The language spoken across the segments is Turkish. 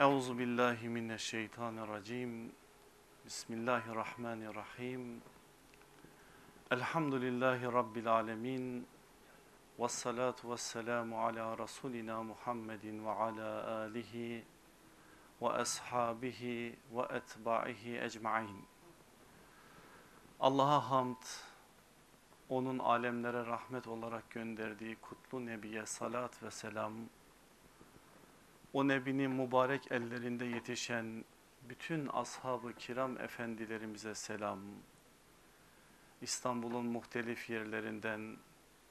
Euzu billahi mineşşeytanirracim. Bismillahirrahmanirrahim. Elhamdülillahi rabbil alamin. Ves salatu vesselamu ala rasulina Muhammedin ve ala alihi ve ashabihi ve etba'ihi ecmaîn. Allah'a hamd, onun alemlere rahmet olarak gönderdiği kutlu nebiye salat ve selam, o nebinin mübarek ellerinde yetişen bütün ashab-ı kiram efendilerimize selam, İstanbul'un muhtelif yerlerinden,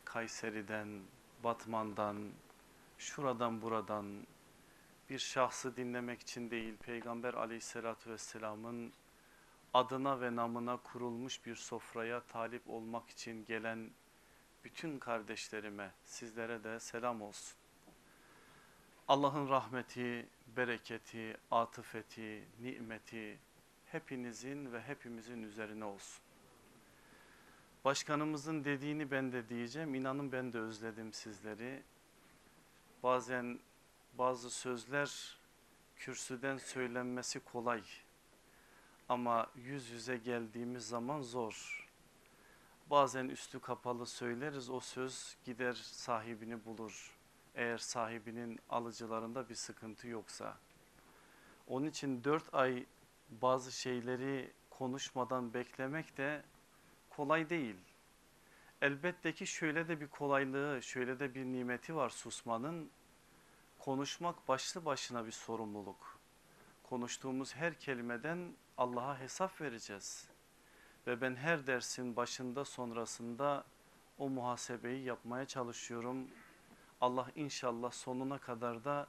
Kayseri'den, Batman'dan, şuradan buradan bir şahsı dinlemek için değil, Peygamber aleyhissalatü vesselamın adına ve namına kurulmuş bir sofraya talip olmak için gelen bütün kardeşlerime, sizlere de selam olsun. Allah'ın rahmeti, bereketi, atıfeti, nimeti hepinizin ve hepimizin üzerine olsun. Başkanımızın dediğini ben de diyeceğim. İnanın ben de özledim sizleri. Bazen bazı sözler kürsüden söylenmesi kolay. Ama yüz yüze geldiğimiz zaman zor. Bazen üstü kapalı söyleriz o söz gider sahibini bulur. Eğer sahibinin alıcılarında bir sıkıntı yoksa. Onun için dört ay bazı şeyleri konuşmadan beklemek de kolay değil. Elbette ki şöyle de bir kolaylığı, şöyle de bir nimeti var susmanın. Konuşmak başlı başına bir sorumluluk. Konuştuğumuz her kelimeden Allah'a hesap vereceğiz. Ve ben her dersin başında sonrasında o muhasebeyi yapmaya çalışıyorum. Allah inşallah sonuna kadar da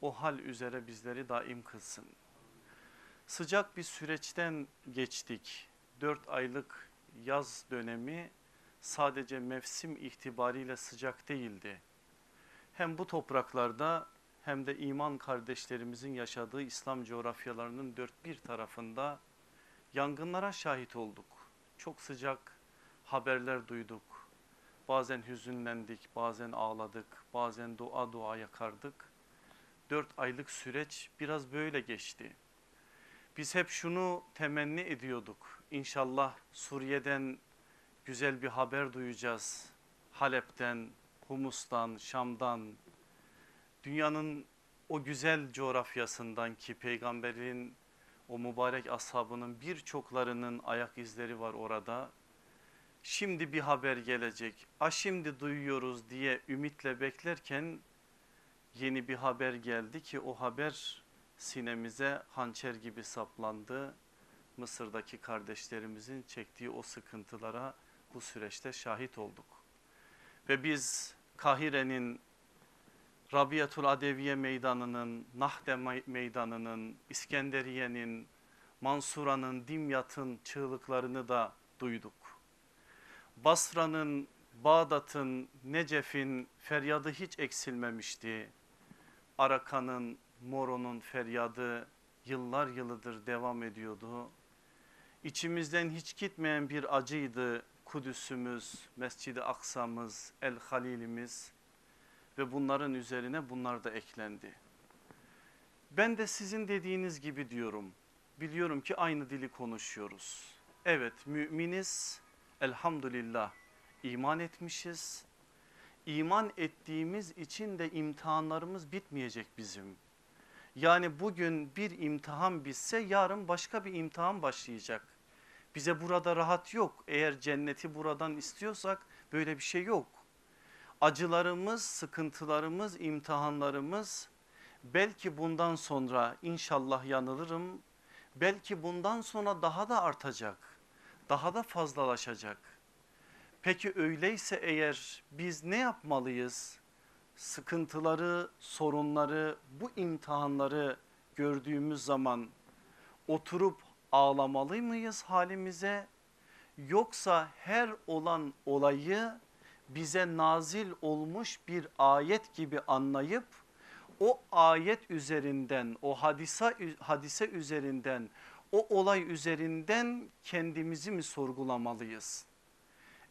o hal üzere bizleri daim kılsın. Sıcak bir süreçten geçtik. Dört aylık yaz dönemi sadece mevsim itibariyle sıcak değildi. Hem bu topraklarda hem de iman kardeşlerimizin yaşadığı İslam coğrafyalarının dört bir tarafında yangınlara şahit olduk. Çok sıcak haberler duyduk. Bazen hüzünlendik, bazen ağladık, bazen dua dua yakardık. Dört aylık süreç biraz böyle geçti. Biz hep şunu temenni ediyorduk. İnşallah Suriye'den güzel bir haber duyacağız. Halep'ten, Humus'tan, Şam'dan, dünyanın o güzel coğrafyasından ki peygamberin o mübarek ashabının birçoklarının ayak izleri var orada. Şimdi bir haber gelecek, a şimdi duyuyoruz diye ümitle beklerken yeni bir haber geldi ki o haber sinemize hançer gibi saplandı. Mısır'daki kardeşlerimizin çektiği o sıkıntılara bu süreçte şahit olduk. Ve biz Kahire'nin Rabiatul Adeviye meydanının, Nahde meydanının, İskenderiye'nin, Mansura'nın, Dimyat'ın çığlıklarını da duyduk. Basra'nın, Bağdat'ın, Necef'in feryadı hiç eksilmemişti. Arakan'ın, Moro'nun feryadı yıllar yılıdır devam ediyordu. İçimizden hiç gitmeyen bir acıydı Kudüs'ümüz, Mescid-i Aksa'mız, El Halil'imiz ve bunların üzerine bunlar da eklendi. Ben de sizin dediğiniz gibi diyorum. Biliyorum ki aynı dili konuşuyoruz. Evet müminiz elhamdülillah iman etmişiz. İman ettiğimiz için de imtihanlarımız bitmeyecek bizim. Yani bugün bir imtihan bitse yarın başka bir imtihan başlayacak. Bize burada rahat yok. Eğer cenneti buradan istiyorsak böyle bir şey yok acılarımız, sıkıntılarımız, imtihanlarımız belki bundan sonra inşallah yanılırım. Belki bundan sonra daha da artacak. Daha da fazlalaşacak. Peki öyleyse eğer biz ne yapmalıyız? Sıkıntıları, sorunları, bu imtihanları gördüğümüz zaman oturup ağlamalı mıyız halimize? Yoksa her olan olayı bize nazil olmuş bir ayet gibi anlayıp o ayet üzerinden o hadise, hadise üzerinden o olay üzerinden kendimizi mi sorgulamalıyız?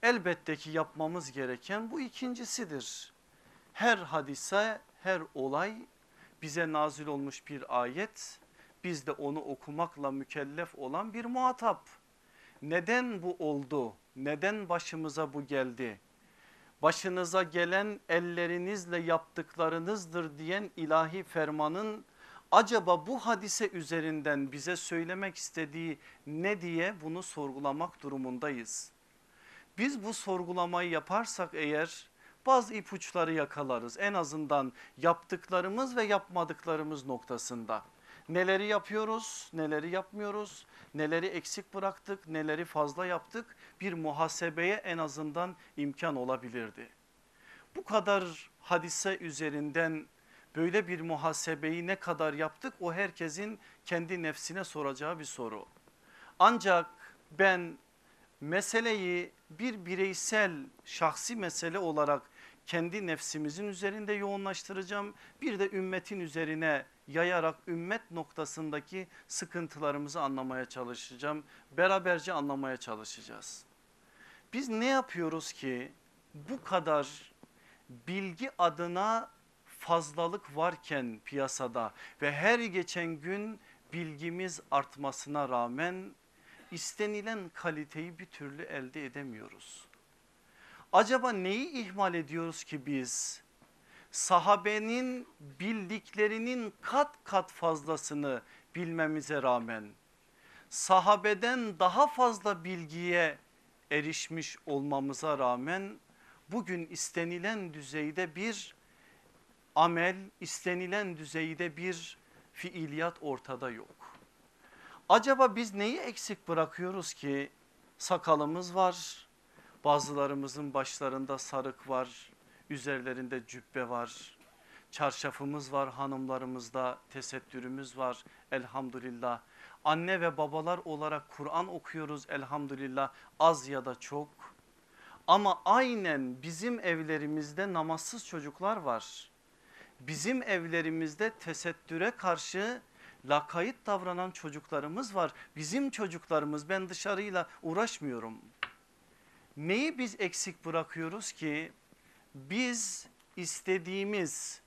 Elbette ki yapmamız gereken bu ikincisidir. Her hadise her olay bize nazil olmuş bir ayet. Biz de onu okumakla mükellef olan bir muhatap. Neden bu oldu? Neden başımıza bu geldi? Başınıza gelen ellerinizle yaptıklarınızdır diyen ilahi fermanın acaba bu hadise üzerinden bize söylemek istediği ne diye bunu sorgulamak durumundayız. Biz bu sorgulamayı yaparsak eğer bazı ipuçları yakalarız en azından yaptıklarımız ve yapmadıklarımız noktasında. Neleri yapıyoruz, neleri yapmıyoruz, neleri eksik bıraktık, neleri fazla yaptık bir muhasebeye en azından imkan olabilirdi. Bu kadar hadise üzerinden böyle bir muhasebeyi ne kadar yaptık o herkesin kendi nefsine soracağı bir soru. Ancak ben meseleyi bir bireysel şahsi mesele olarak kendi nefsimizin üzerinde yoğunlaştıracağım. Bir de ümmetin üzerine yayarak ümmet noktasındaki sıkıntılarımızı anlamaya çalışacağım. Beraberce anlamaya çalışacağız. Biz ne yapıyoruz ki bu kadar bilgi adına fazlalık varken piyasada ve her geçen gün bilgimiz artmasına rağmen istenilen kaliteyi bir türlü elde edemiyoruz. Acaba neyi ihmal ediyoruz ki biz? Sahabenin bildiklerinin kat kat fazlasını bilmemize rağmen sahabeden daha fazla bilgiye erişmiş olmamıza rağmen bugün istenilen düzeyde bir amel, istenilen düzeyde bir fiiliyat ortada yok. Acaba biz neyi eksik bırakıyoruz ki sakalımız var, bazılarımızın başlarında sarık var, üzerlerinde cübbe var, çarşafımız var hanımlarımızda tesettürümüz var elhamdülillah. Anne ve babalar olarak Kur'an okuyoruz elhamdülillah az ya da çok. Ama aynen bizim evlerimizde namazsız çocuklar var. Bizim evlerimizde tesettüre karşı lakayt davranan çocuklarımız var. Bizim çocuklarımız ben dışarıyla uğraşmıyorum. Neyi biz eksik bırakıyoruz ki biz istediğimiz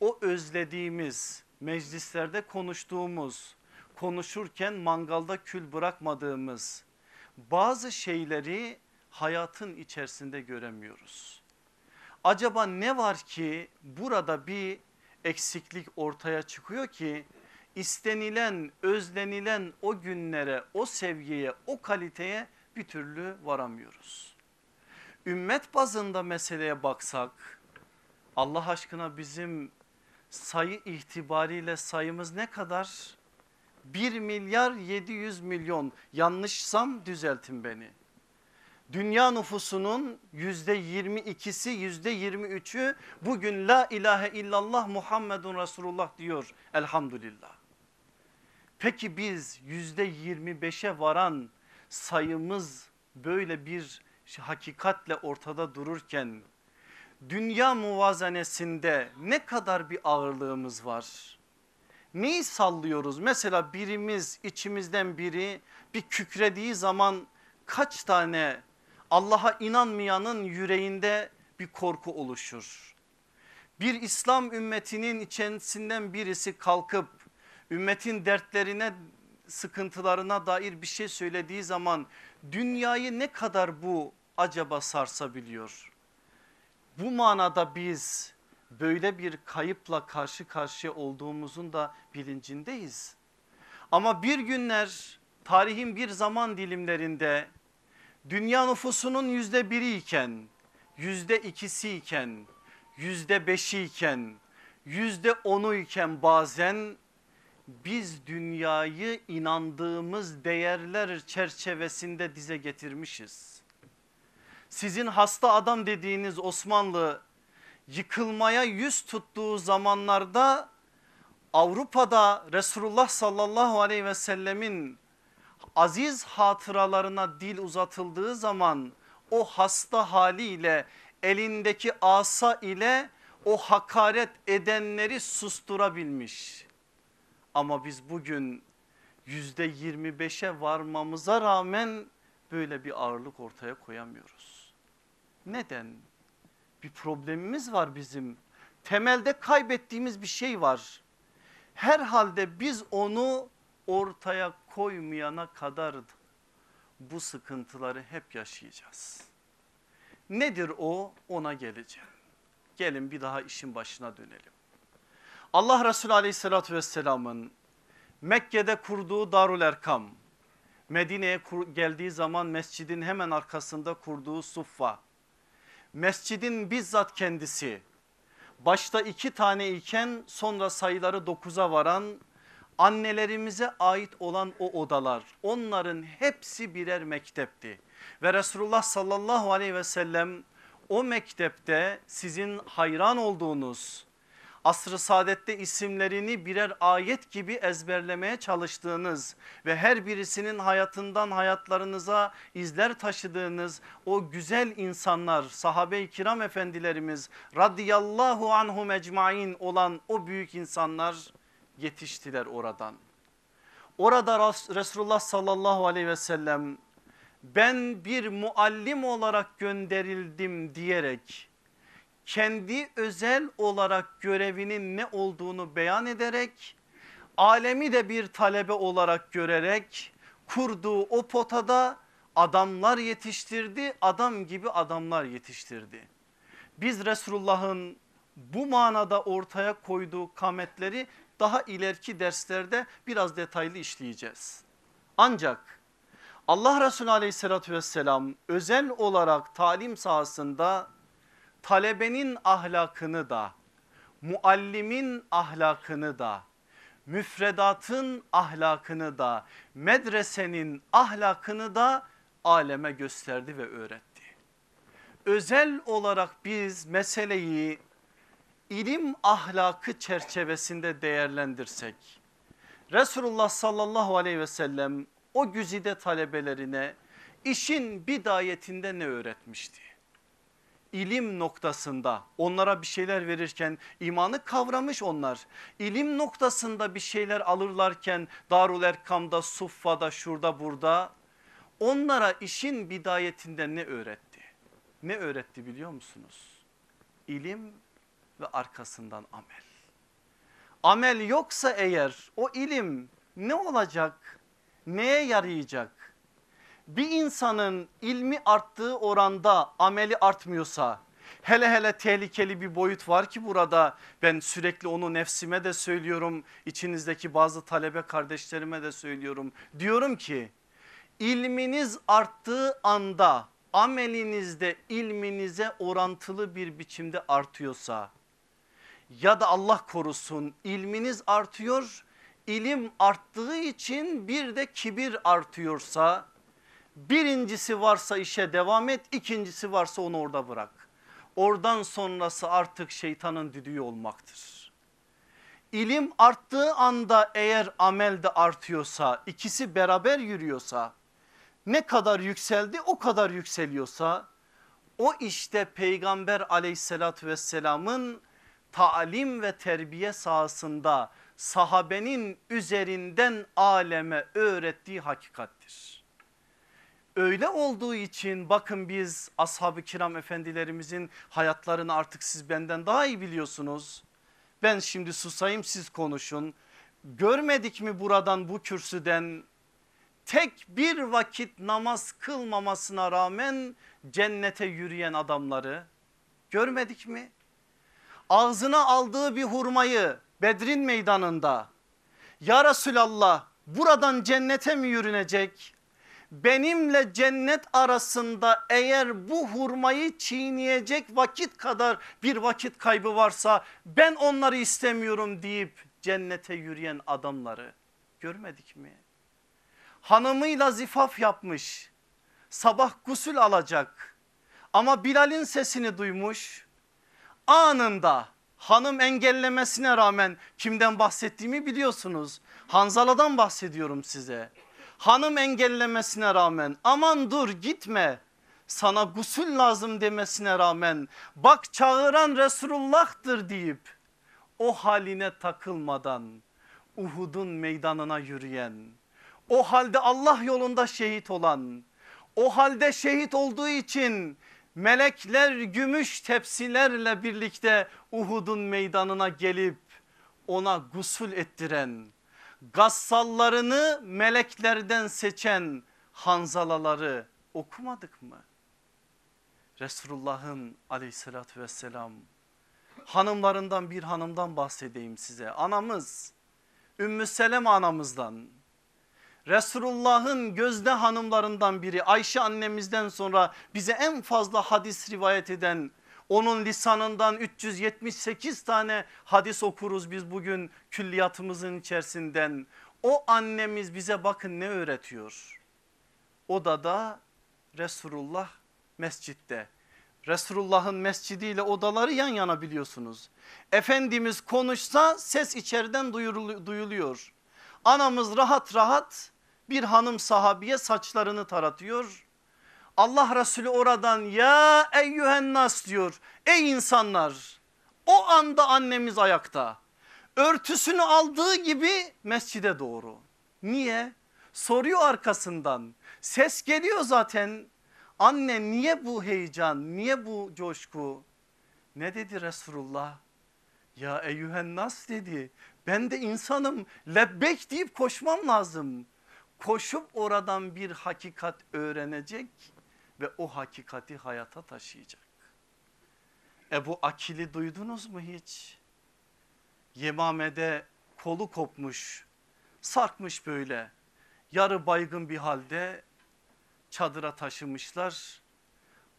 o özlediğimiz meclislerde konuştuğumuz konuşurken mangalda kül bırakmadığımız bazı şeyleri hayatın içerisinde göremiyoruz. Acaba ne var ki burada bir eksiklik ortaya çıkıyor ki istenilen, özlenilen o günlere, o sevgiye, o kaliteye bir türlü varamıyoruz. Ümmet bazında meseleye baksak Allah aşkına bizim sayı itibariyle sayımız ne kadar? 1 milyar 700 milyon yanlışsam düzeltin beni. Dünya nüfusunun yüzde 22'si yüzde 23'ü bugün la ilahe illallah Muhammedun Resulullah diyor elhamdülillah. Peki biz yüzde 25'e varan sayımız böyle bir hakikatle ortada dururken dünya muvazenesinde ne kadar bir ağırlığımız var? Neyi sallıyoruz? Mesela birimiz içimizden biri bir kükrediği zaman kaç tane Allah'a inanmayanın yüreğinde bir korku oluşur. Bir İslam ümmetinin içerisinden birisi kalkıp ümmetin dertlerine sıkıntılarına dair bir şey söylediği zaman dünyayı ne kadar bu acaba sarsabiliyor? Bu manada biz böyle bir kayıpla karşı karşıya olduğumuzun da bilincindeyiz. Ama bir günler tarihin bir zaman dilimlerinde dünya nüfusunun yüzde biri iken, yüzde ikisi iken, yüzde beşi iken, yüzde onu iken bazen biz dünyayı inandığımız değerler çerçevesinde dize getirmişiz. Sizin hasta adam dediğiniz Osmanlı yıkılmaya yüz tuttuğu zamanlarda Avrupa'da Resulullah sallallahu aleyhi ve sellemin aziz hatıralarına dil uzatıldığı zaman o hasta haliyle elindeki asa ile o hakaret edenleri susturabilmiş. Ama biz bugün yüzde 25'e varmamıza rağmen böyle bir ağırlık ortaya koyamıyoruz. Neden? Bir problemimiz var bizim. Temelde kaybettiğimiz bir şey var. Herhalde biz onu ortaya koymayana kadar bu sıkıntıları hep yaşayacağız. Nedir o? Ona geleceğim. Gelin bir daha işin başına dönelim. Allah Resulü aleyhissalatü vesselamın Mekke'de kurduğu Darul Erkam, Medine'ye geldiği zaman mescidin hemen arkasında kurduğu Suffa, mescidin bizzat kendisi, başta iki tane iken sonra sayıları dokuza varan annelerimize ait olan o odalar onların hepsi birer mektepti. Ve Resulullah sallallahu aleyhi ve sellem o mektepte sizin hayran olduğunuz asr-ı saadette isimlerini birer ayet gibi ezberlemeye çalıştığınız ve her birisinin hayatından hayatlarınıza izler taşıdığınız o güzel insanlar sahabe-i kiram efendilerimiz radıyallahu anhum ecmain olan o büyük insanlar yetiştiler oradan. Orada Resulullah sallallahu aleyhi ve sellem ben bir muallim olarak gönderildim diyerek kendi özel olarak görevinin ne olduğunu beyan ederek alemi de bir talebe olarak görerek kurduğu o potada adamlar yetiştirdi adam gibi adamlar yetiştirdi. Biz Resulullah'ın bu manada ortaya koyduğu kametleri daha ileriki derslerde biraz detaylı işleyeceğiz. Ancak Allah Resulü aleyhissalatü vesselam özel olarak talim sahasında talebenin ahlakını da muallimin ahlakını da müfredatın ahlakını da medresenin ahlakını da aleme gösterdi ve öğretti. Özel olarak biz meseleyi ilim ahlakı çerçevesinde değerlendirsek Resulullah sallallahu aleyhi ve sellem o güzide talebelerine işin bidayetinde ne öğretmişti? İlim noktasında onlara bir şeyler verirken imanı kavramış onlar. İlim noktasında bir şeyler alırlarken Darul Erkam'da, Suffa'da, şurada burada onlara işin bidayetinde ne öğretti? Ne öğretti biliyor musunuz? İlim ve arkasından amel. Amel yoksa eğer o ilim ne olacak? Neye yarayacak? Bir insanın ilmi arttığı oranda ameli artmıyorsa hele hele tehlikeli bir boyut var ki burada ben sürekli onu nefsime de söylüyorum içinizdeki bazı talebe kardeşlerime de söylüyorum diyorum ki ilminiz arttığı anda amelinizde ilminize orantılı bir biçimde artıyorsa ya da Allah korusun ilminiz artıyor ilim arttığı için bir de kibir artıyorsa birincisi varsa işe devam et ikincisi varsa onu orada bırak. Oradan sonrası artık şeytanın düdüğü olmaktır. İlim arttığı anda eğer amel de artıyorsa ikisi beraber yürüyorsa ne kadar yükseldi o kadar yükseliyorsa o işte peygamber aleyhissalatü vesselamın talim ve terbiye sahasında sahabenin üzerinden aleme öğrettiği hakikattir. Öyle olduğu için bakın biz ashab-ı kiram efendilerimizin hayatlarını artık siz benden daha iyi biliyorsunuz. Ben şimdi susayım siz konuşun. Görmedik mi buradan bu kürsüden tek bir vakit namaz kılmamasına rağmen cennete yürüyen adamları görmedik mi? Ağzına aldığı bir hurmayı Bedrin meydanında ya Resulallah buradan cennete mi yürünecek? Benimle cennet arasında eğer bu hurmayı çiğneyecek vakit kadar bir vakit kaybı varsa ben onları istemiyorum deyip cennete yürüyen adamları görmedik mi? Hanımıyla zifaf yapmış sabah gusül alacak ama Bilal'in sesini duymuş anında hanım engellemesine rağmen kimden bahsettiğimi biliyorsunuz. Hanzala'dan bahsediyorum size. Hanım engellemesine rağmen aman dur gitme sana gusül lazım demesine rağmen bak çağıran Resulullah'tır deyip o haline takılmadan Uhud'un meydanına yürüyen o halde Allah yolunda şehit olan o halde şehit olduğu için melekler gümüş tepsilerle birlikte Uhud'un meydanına gelip ona gusül ettiren, gassallarını meleklerden seçen hanzalaları okumadık mı? Resulullah'ın aleyhissalatü vesselam hanımlarından bir hanımdan bahsedeyim size. Anamız Ümmü Seleme anamızdan Resulullah'ın gözde hanımlarından biri Ayşe annemizden sonra bize en fazla hadis rivayet eden onun lisanından 378 tane hadis okuruz biz bugün külliyatımızın içerisinden. O annemiz bize bakın ne öğretiyor. Odada Resulullah mescitte. Resulullah'ın mescidiyle odaları yan yana biliyorsunuz. Efendimiz konuşsa ses içeriden duyuluyor. Anamız rahat rahat bir hanım sahabiye saçlarını taratıyor. Allah Resulü oradan ya eyyühen nas diyor. Ey insanlar o anda annemiz ayakta. Örtüsünü aldığı gibi mescide doğru. Niye? Soruyor arkasından. Ses geliyor zaten. Anne niye bu heyecan? Niye bu coşku? Ne dedi Resulullah? Ya eyyühen nas dedi. Ben de insanım lebbek deyip koşmam lazım. Koşup oradan bir hakikat öğrenecek ve o hakikati hayata taşıyacak. Ebu Akil'i duydunuz mu hiç? Yemame'de kolu kopmuş, sarkmış böyle. Yarı baygın bir halde çadıra taşımışlar.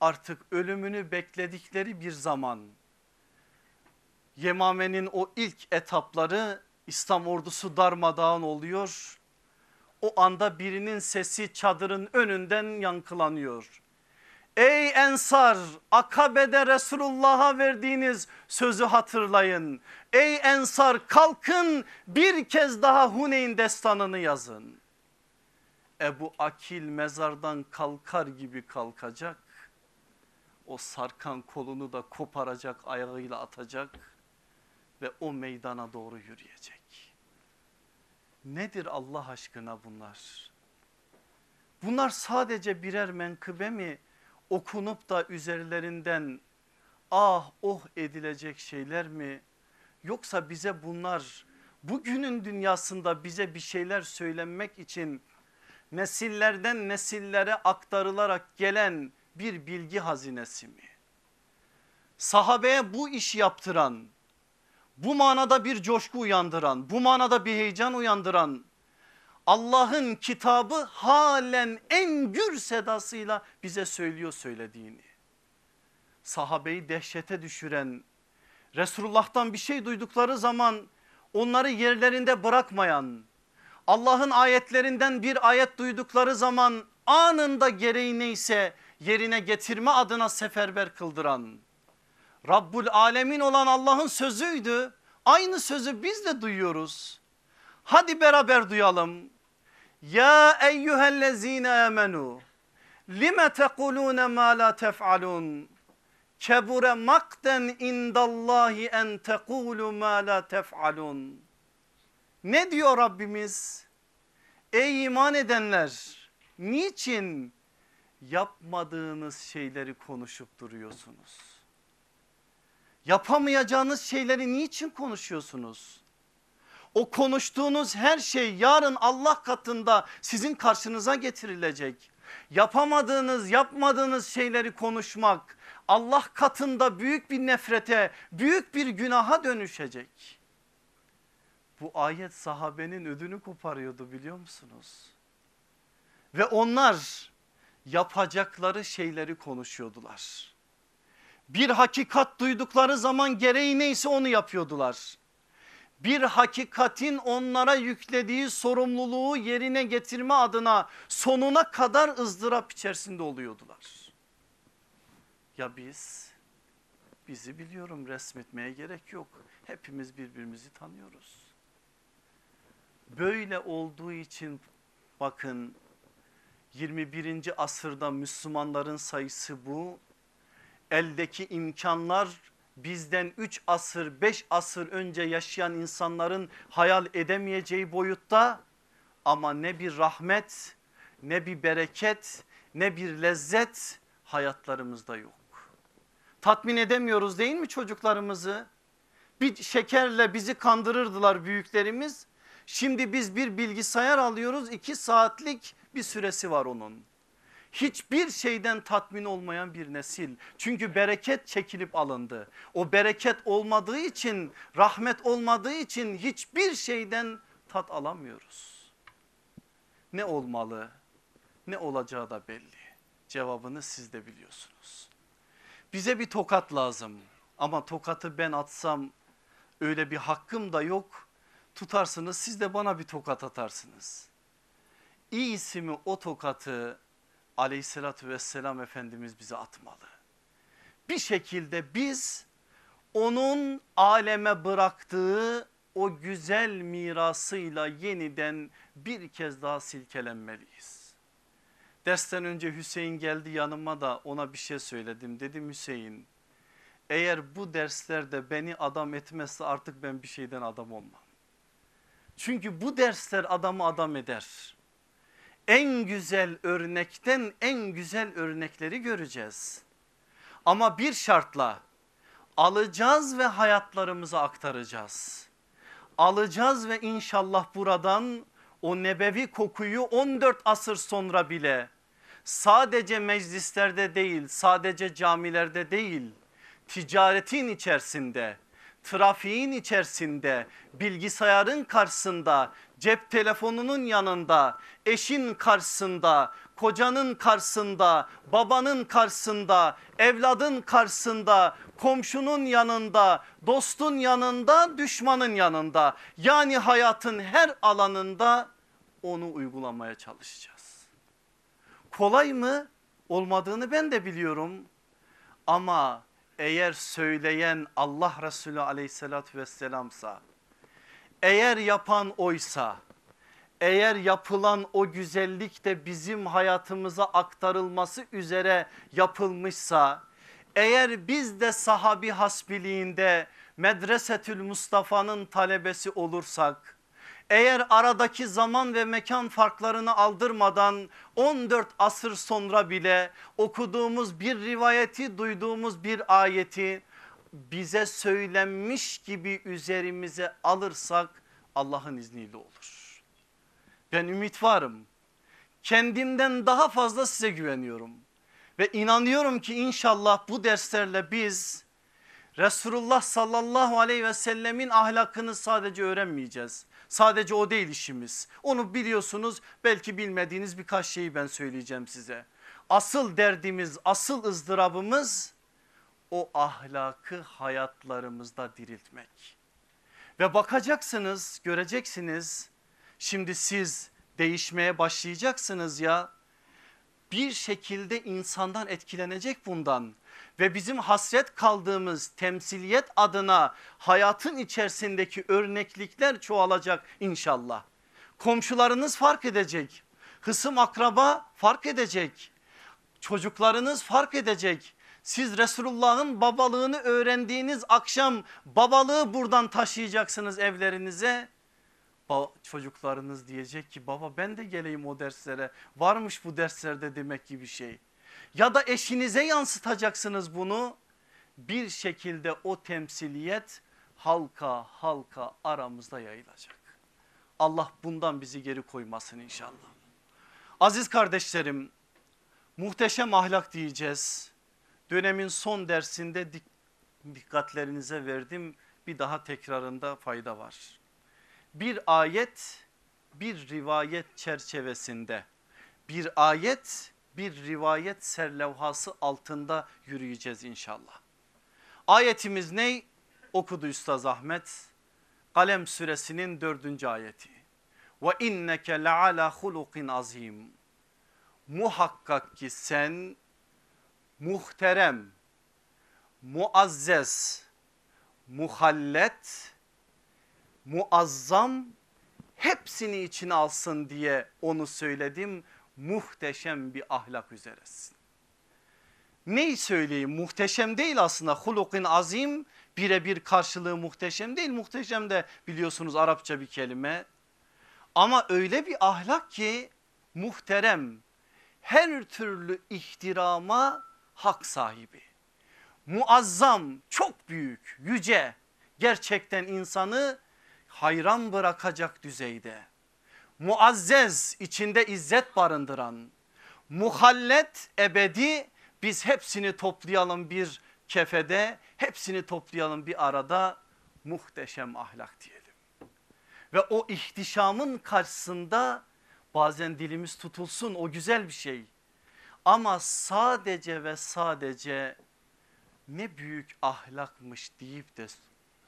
Artık ölümünü bekledikleri bir zaman Yemame'nin o ilk etapları İslam ordusu darmadağın oluyor. O anda birinin sesi çadırın önünden yankılanıyor. Ey ensar akabede Resulullah'a verdiğiniz sözü hatırlayın. Ey ensar kalkın bir kez daha Huneyn destanını yazın. Ebu Akil mezardan kalkar gibi kalkacak. O sarkan kolunu da koparacak ayağıyla atacak ve o meydana doğru yürüyecek. Nedir Allah aşkına bunlar? Bunlar sadece birer menkıbe mi okunup da üzerlerinden ah oh edilecek şeyler mi? Yoksa bize bunlar bugünün dünyasında bize bir şeyler söylenmek için nesillerden nesillere aktarılarak gelen bir bilgi hazinesi mi? Sahabeye bu iş yaptıran, bu manada bir coşku uyandıran, bu manada bir heyecan uyandıran Allah'ın kitabı halen en gür sedasıyla bize söylüyor söylediğini. Sahabeyi dehşete düşüren Resulullah'tan bir şey duydukları zaman onları yerlerinde bırakmayan Allah'ın ayetlerinden bir ayet duydukları zaman anında gereği neyse yerine getirme adına seferber kıldıran Rabbul Alemin olan Allah'ın sözüydü. Aynı sözü biz de duyuyoruz. Hadi beraber duyalım. Ya eyyühellezine amenu lime tekulune ma la tef'alun kebure makten indallahi en tekulu ma la tef'alun. Ne diyor Rabbimiz? Ey iman edenler niçin yapmadığınız şeyleri konuşup duruyorsunuz? Yapamayacağınız şeyleri niçin konuşuyorsunuz? O konuştuğunuz her şey yarın Allah katında sizin karşınıza getirilecek. Yapamadığınız yapmadığınız şeyleri konuşmak Allah katında büyük bir nefrete büyük bir günaha dönüşecek. Bu ayet sahabenin ödünü koparıyordu biliyor musunuz? Ve onlar yapacakları şeyleri konuşuyordular. Bir hakikat duydukları zaman gereği neyse onu yapıyordular bir hakikatin onlara yüklediği sorumluluğu yerine getirme adına sonuna kadar ızdırap içerisinde oluyordular. Ya biz? Bizi biliyorum resmetmeye gerek yok. Hepimiz birbirimizi tanıyoruz. Böyle olduğu için bakın 21. asırda Müslümanların sayısı bu. Eldeki imkanlar bizden 3 asır 5 asır önce yaşayan insanların hayal edemeyeceği boyutta ama ne bir rahmet ne bir bereket ne bir lezzet hayatlarımızda yok. Tatmin edemiyoruz değil mi çocuklarımızı? Bir şekerle bizi kandırırdılar büyüklerimiz. Şimdi biz bir bilgisayar alıyoruz iki saatlik bir süresi var onun. Hiçbir şeyden tatmin olmayan bir nesil. Çünkü bereket çekilip alındı. O bereket olmadığı için rahmet olmadığı için hiçbir şeyden tat alamıyoruz. Ne olmalı ne olacağı da belli. Cevabını siz de biliyorsunuz. Bize bir tokat lazım ama tokatı ben atsam öyle bir hakkım da yok. Tutarsınız siz de bana bir tokat atarsınız. İyisi mi o tokatı aleyhissalatü vesselam Efendimiz bize atmalı. Bir şekilde biz onun aleme bıraktığı o güzel mirasıyla yeniden bir kez daha silkelenmeliyiz. Dersten önce Hüseyin geldi yanıma da ona bir şey söyledim. Dedim Hüseyin eğer bu derslerde beni adam etmezse artık ben bir şeyden adam olmam. Çünkü bu dersler adamı adam eder. En güzel örnekten en güzel örnekleri göreceğiz. Ama bir şartla alacağız ve hayatlarımıza aktaracağız. Alacağız ve inşallah buradan o nebevi kokuyu 14 asır sonra bile sadece meclislerde değil sadece camilerde değil ticaretin içerisinde trafiğin içerisinde bilgisayarın karşısında cep telefonunun yanında eşin karşısında kocanın karşısında babanın karşısında evladın karşısında komşunun yanında dostun yanında düşmanın yanında yani hayatın her alanında onu uygulamaya çalışacağız. Kolay mı? Olmadığını ben de biliyorum ama eğer söyleyen Allah Resulü aleyhissalatü vesselamsa eğer yapan oysa eğer yapılan o güzellik de bizim hayatımıza aktarılması üzere yapılmışsa eğer biz de sahabi hasbiliğinde medresetül Mustafa'nın talebesi olursak eğer aradaki zaman ve mekan farklarını aldırmadan 14 asır sonra bile okuduğumuz bir rivayeti duyduğumuz bir ayeti bize söylenmiş gibi üzerimize alırsak Allah'ın izniyle olur. Ben ümit varım. Kendimden daha fazla size güveniyorum. Ve inanıyorum ki inşallah bu derslerle biz Resulullah sallallahu aleyhi ve sellemin ahlakını sadece öğrenmeyeceğiz. Sadece o değil işimiz. Onu biliyorsunuz belki bilmediğiniz birkaç şeyi ben söyleyeceğim size. Asıl derdimiz, asıl ızdırabımız o ahlakı hayatlarımızda diriltmek. Ve bakacaksınız, göreceksiniz. Şimdi siz değişmeye başlayacaksınız ya. Bir şekilde insandan etkilenecek bundan ve bizim hasret kaldığımız temsiliyet adına hayatın içerisindeki örneklikler çoğalacak inşallah. Komşularınız fark edecek, hısım akraba fark edecek, çocuklarınız fark edecek. Siz Resulullah'ın babalığını öğrendiğiniz akşam babalığı buradan taşıyacaksınız evlerinize. Çocuklarınız diyecek ki baba ben de geleyim o derslere varmış bu derslerde demek gibi şey ya da eşinize yansıtacaksınız bunu. Bir şekilde o temsiliyet halka halka aramızda yayılacak. Allah bundan bizi geri koymasın inşallah. Aziz kardeşlerim muhteşem ahlak diyeceğiz. Dönemin son dersinde dikkatlerinize verdim bir daha tekrarında fayda var. Bir ayet bir rivayet çerçevesinde bir ayet bir rivayet serlevhası altında yürüyeceğiz inşallah. Ayetimiz ne? Okudu Üstaz Ahmet. Kalem suresinin dördüncü ayeti. Ve inneke leala hulukin azim. Muhakkak ki sen muhterem, muazzez, muhallet, muazzam hepsini içine alsın diye onu söyledim muhteşem bir ahlak üzeresin. Neyi söyleyeyim muhteşem değil aslında hulukin azim birebir karşılığı muhteşem değil. Muhteşem de biliyorsunuz Arapça bir kelime. Ama öyle bir ahlak ki muhterem her türlü ihtirama hak sahibi. Muazzam çok büyük yüce gerçekten insanı hayran bırakacak düzeyde. Muazzez içinde izzet barındıran, muhallet ebedi biz hepsini toplayalım bir kefede, hepsini toplayalım bir arada muhteşem ahlak diyelim. Ve o ihtişamın karşısında bazen dilimiz tutulsun o güzel bir şey. Ama sadece ve sadece ne büyük ahlakmış deyip de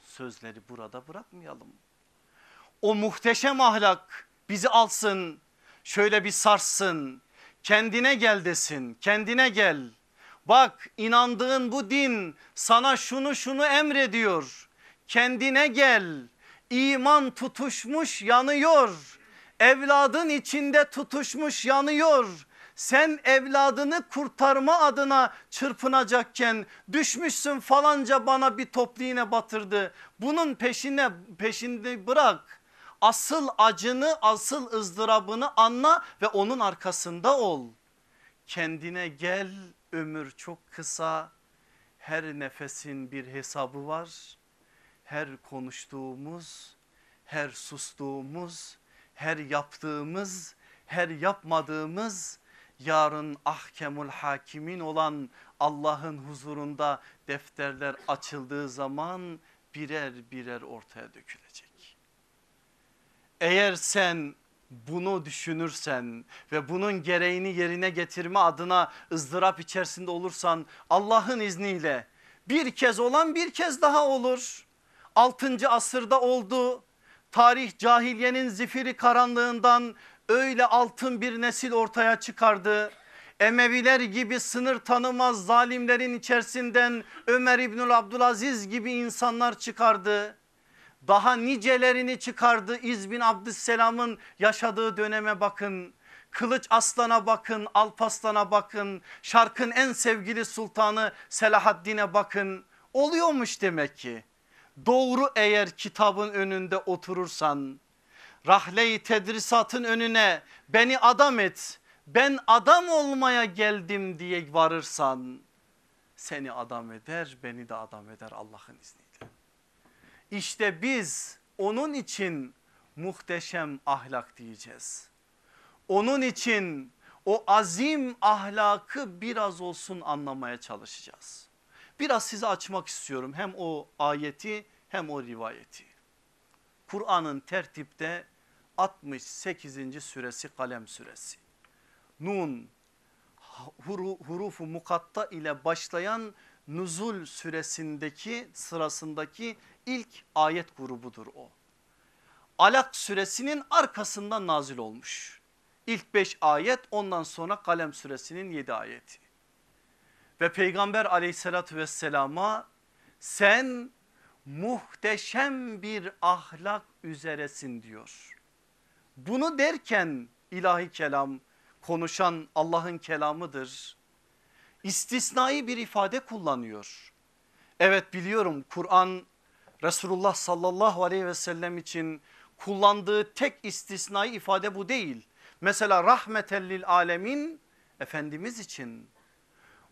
sözleri burada bırakmayalım. O muhteşem ahlak bizi alsın şöyle bir sarsın kendine gel desin kendine gel. Bak inandığın bu din sana şunu şunu emrediyor kendine gel iman tutuşmuş yanıyor evladın içinde tutuşmuş yanıyor sen evladını kurtarma adına çırpınacakken düşmüşsün falanca bana bir iğne batırdı. Bunun peşine peşinde bırak. Asıl acını asıl ızdırabını anla ve onun arkasında ol. Kendine gel ömür çok kısa her nefesin bir hesabı var. Her konuştuğumuz her sustuğumuz her yaptığımız her yapmadığımız yarın ahkemul hakimin olan Allah'ın huzurunda defterler açıldığı zaman birer birer ortaya dökülecek. Eğer sen bunu düşünürsen ve bunun gereğini yerine getirme adına ızdırap içerisinde olursan Allah'ın izniyle bir kez olan bir kez daha olur. 6. asırda oldu. Tarih cahiliyenin zifiri karanlığından öyle altın bir nesil ortaya çıkardı. Emeviler gibi sınır tanımaz zalimlerin içerisinden Ömer İbnül Abdülaziz gibi insanlar çıkardı. Daha nicelerini çıkardı İz bin Abdüsselam'ın yaşadığı döneme bakın. Kılıç Aslan'a bakın, Alpaslan'a bakın, şarkın en sevgili sultanı Selahaddin'e bakın. Oluyormuş demek ki. Doğru eğer kitabın önünde oturursan rahle tedrisatın önüne beni adam et ben adam olmaya geldim diye varırsan seni adam eder beni de adam eder Allah'ın izniyle. İşte biz onun için muhteşem ahlak diyeceğiz. Onun için o azim ahlakı biraz olsun anlamaya çalışacağız. Biraz size açmak istiyorum hem o ayeti hem o rivayeti. Kur'an'ın tertipte 68. süresi kalem süresi. Nun huru, hurufu mukatta ile başlayan Nuzul süresindeki sırasındaki ilk ayet grubudur o. Alak suresinin arkasından nazil olmuş. İlk 5 ayet ondan sonra Kalem suresinin 7 ayeti. Ve Peygamber aleyhissalatü vesselama sen muhteşem bir ahlak üzeresin diyor. Bunu derken ilahi kelam konuşan Allah'ın kelamıdır. İstisnai bir ifade kullanıyor. Evet biliyorum Kur'an Resulullah sallallahu aleyhi ve sellem için kullandığı tek istisnai ifade bu değil. Mesela rahmetellil alemin Efendimiz için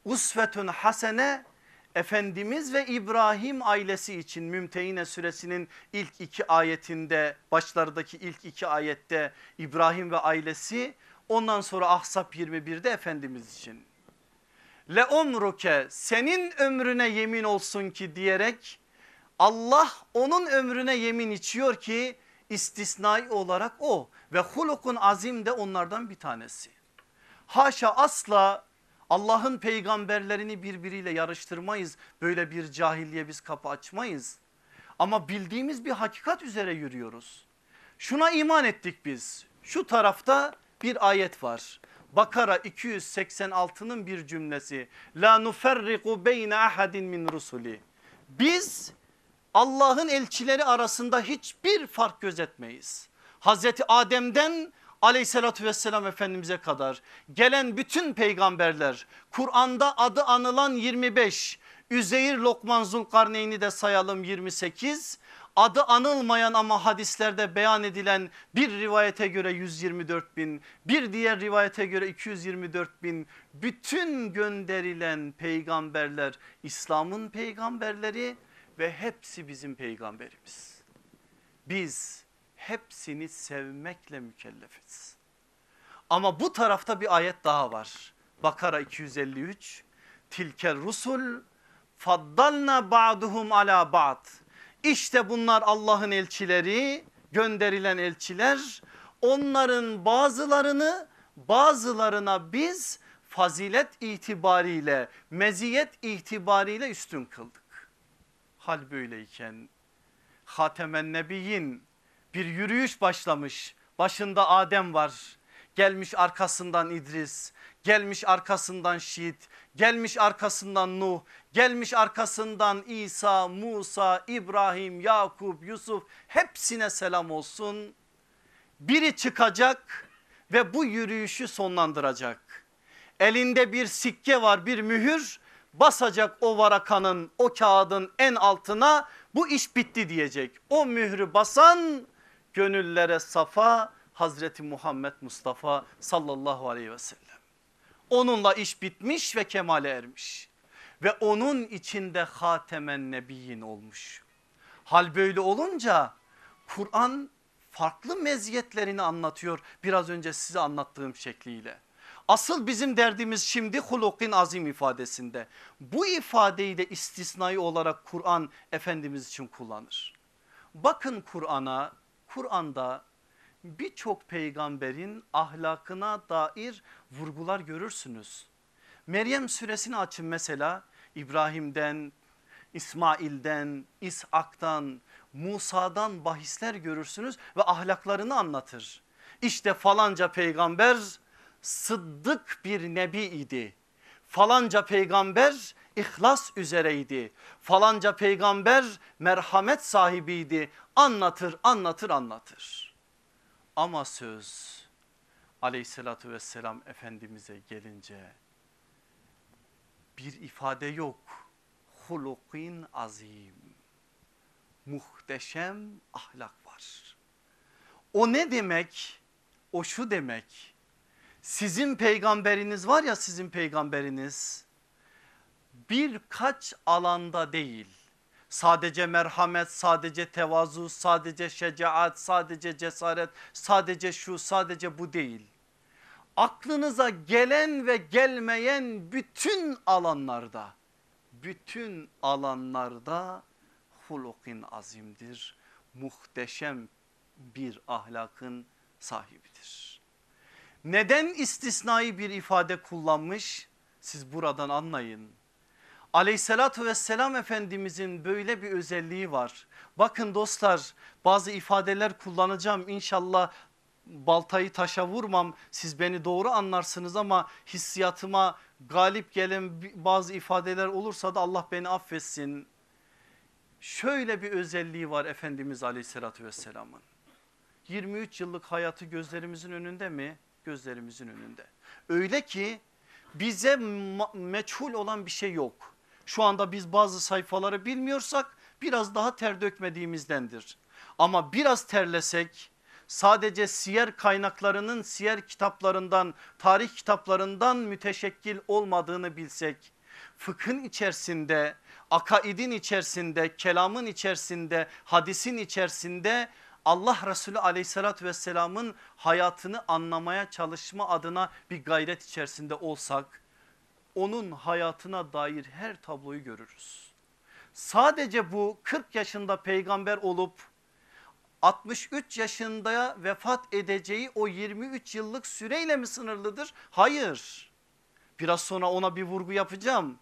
usvetun hasene Efendimiz ve İbrahim ailesi için Mümtehine suresinin ilk iki ayetinde başlardaki ilk iki ayette İbrahim ve ailesi ondan sonra Ahzab 21'de Efendimiz için. Le umruke senin ömrüne yemin olsun ki diyerek Allah onun ömrüne yemin içiyor ki istisnai olarak o ve hulukun azim de onlardan bir tanesi. Haşa asla Allah'ın peygamberlerini birbiriyle yarıştırmayız. Böyle bir cahilliğe biz kapı açmayız. Ama bildiğimiz bir hakikat üzere yürüyoruz. Şuna iman ettik biz. Şu tarafta bir ayet var. Bakara 286'nın bir cümlesi. La nuferriku beyne ahadin min rusuli. Biz Allah'ın elçileri arasında hiçbir fark gözetmeyiz. Hazreti Adem'den aleyhissalatü vesselam Efendimiz'e kadar gelen bütün peygamberler Kur'an'da adı anılan 25 Üzeyir Lokman Zulkarneyn'i de sayalım 28 adı anılmayan ama hadislerde beyan edilen bir rivayete göre 124 bin bir diğer rivayete göre 224 bin bütün gönderilen peygamberler İslam'ın peygamberleri ve hepsi bizim peygamberimiz. Biz hepsini sevmekle mükellefiz. Ama bu tarafta bir ayet daha var. Bakara 253. Tilkel rusul faddalna ba'duhum ala ba'd. İşte bunlar Allah'ın elçileri, gönderilen elçiler. Onların bazılarını bazılarına biz fazilet itibariyle, meziyet itibariyle üstün kıldık. Hal böyleyken Hatemen Nebiyyin bir yürüyüş başlamış. Başında Adem var. Gelmiş arkasından İdris, gelmiş arkasından Şiit, gelmiş arkasından Nuh, gelmiş arkasından İsa, Musa, İbrahim, Yakup, Yusuf hepsine selam olsun. Biri çıkacak ve bu yürüyüşü sonlandıracak. Elinde bir sikke var bir mühür basacak o varakanın o kağıdın en altına bu iş bitti diyecek. O mührü basan gönüllere safa Hazreti Muhammed Mustafa sallallahu aleyhi ve sellem. Onunla iş bitmiş ve kemale ermiş ve onun içinde hatemen nebiyyin olmuş. Hal böyle olunca Kur'an farklı meziyetlerini anlatıyor biraz önce size anlattığım şekliyle. Asıl bizim derdimiz şimdi hulukin azim ifadesinde. Bu ifadeyi de istisnai olarak Kur'an Efendimiz için kullanır. Bakın Kur'an'a, Kur'an'da birçok peygamberin ahlakına dair vurgular görürsünüz. Meryem suresini açın mesela İbrahim'den, İsmail'den, İshak'tan, Musa'dan bahisler görürsünüz ve ahlaklarını anlatır. İşte falanca peygamber sıddık bir nebi idi. Falanca peygamber ihlas üzereydi. Falanca peygamber merhamet sahibiydi. Anlatır anlatır anlatır. Ama söz aleyhissalatü vesselam efendimize gelince bir ifade yok. Hulukin azim. Muhteşem ahlak var. O ne demek? O şu demek. Sizin peygamberiniz var ya sizin peygamberiniz birkaç alanda değil. Sadece merhamet, sadece tevazu, sadece şecaat, sadece cesaret, sadece şu, sadece bu değil. Aklınıza gelen ve gelmeyen bütün alanlarda, bütün alanlarda hulukin azimdir. Muhteşem bir ahlakın sahibidir. Neden istisnai bir ifade kullanmış? Siz buradan anlayın. Aleyhissalatü vesselam Efendimizin böyle bir özelliği var. Bakın dostlar bazı ifadeler kullanacağım inşallah baltayı taşa vurmam siz beni doğru anlarsınız ama hissiyatıma galip gelen bazı ifadeler olursa da Allah beni affetsin. Şöyle bir özelliği var Efendimiz aleyhissalatü vesselamın. 23 yıllık hayatı gözlerimizin önünde mi? Gözlerimizin önünde. Öyle ki bize meçhul olan bir şey yok. Şu anda biz bazı sayfaları bilmiyorsak biraz daha ter dökmediğimizdendir. Ama biraz terlesek sadece siyer kaynaklarının siyer kitaplarından tarih kitaplarından müteşekkil olmadığını bilsek fıkhın içerisinde akaidin içerisinde kelamın içerisinde hadisin içerisinde Allah Resulü aleyhissalatü vesselamın hayatını anlamaya çalışma adına bir gayret içerisinde olsak onun hayatına dair her tabloyu görürüz. Sadece bu 40 yaşında peygamber olup 63 yaşında vefat edeceği o 23 yıllık süreyle mi sınırlıdır? Hayır. Biraz sonra ona bir vurgu yapacağım.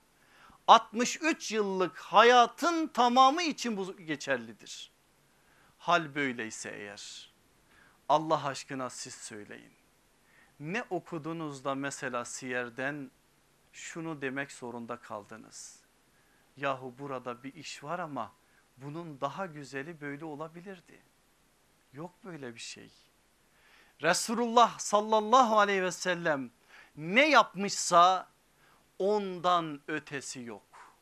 63 yıllık hayatın tamamı için bu geçerlidir. Hal böyleyse eğer Allah aşkına siz söyleyin. Ne okudunuz da mesela siyerden şunu demek zorunda kaldınız. Yahu burada bir iş var ama bunun daha güzeli böyle olabilirdi. Yok böyle bir şey. Resulullah sallallahu aleyhi ve sellem ne yapmışsa ondan ötesi yok.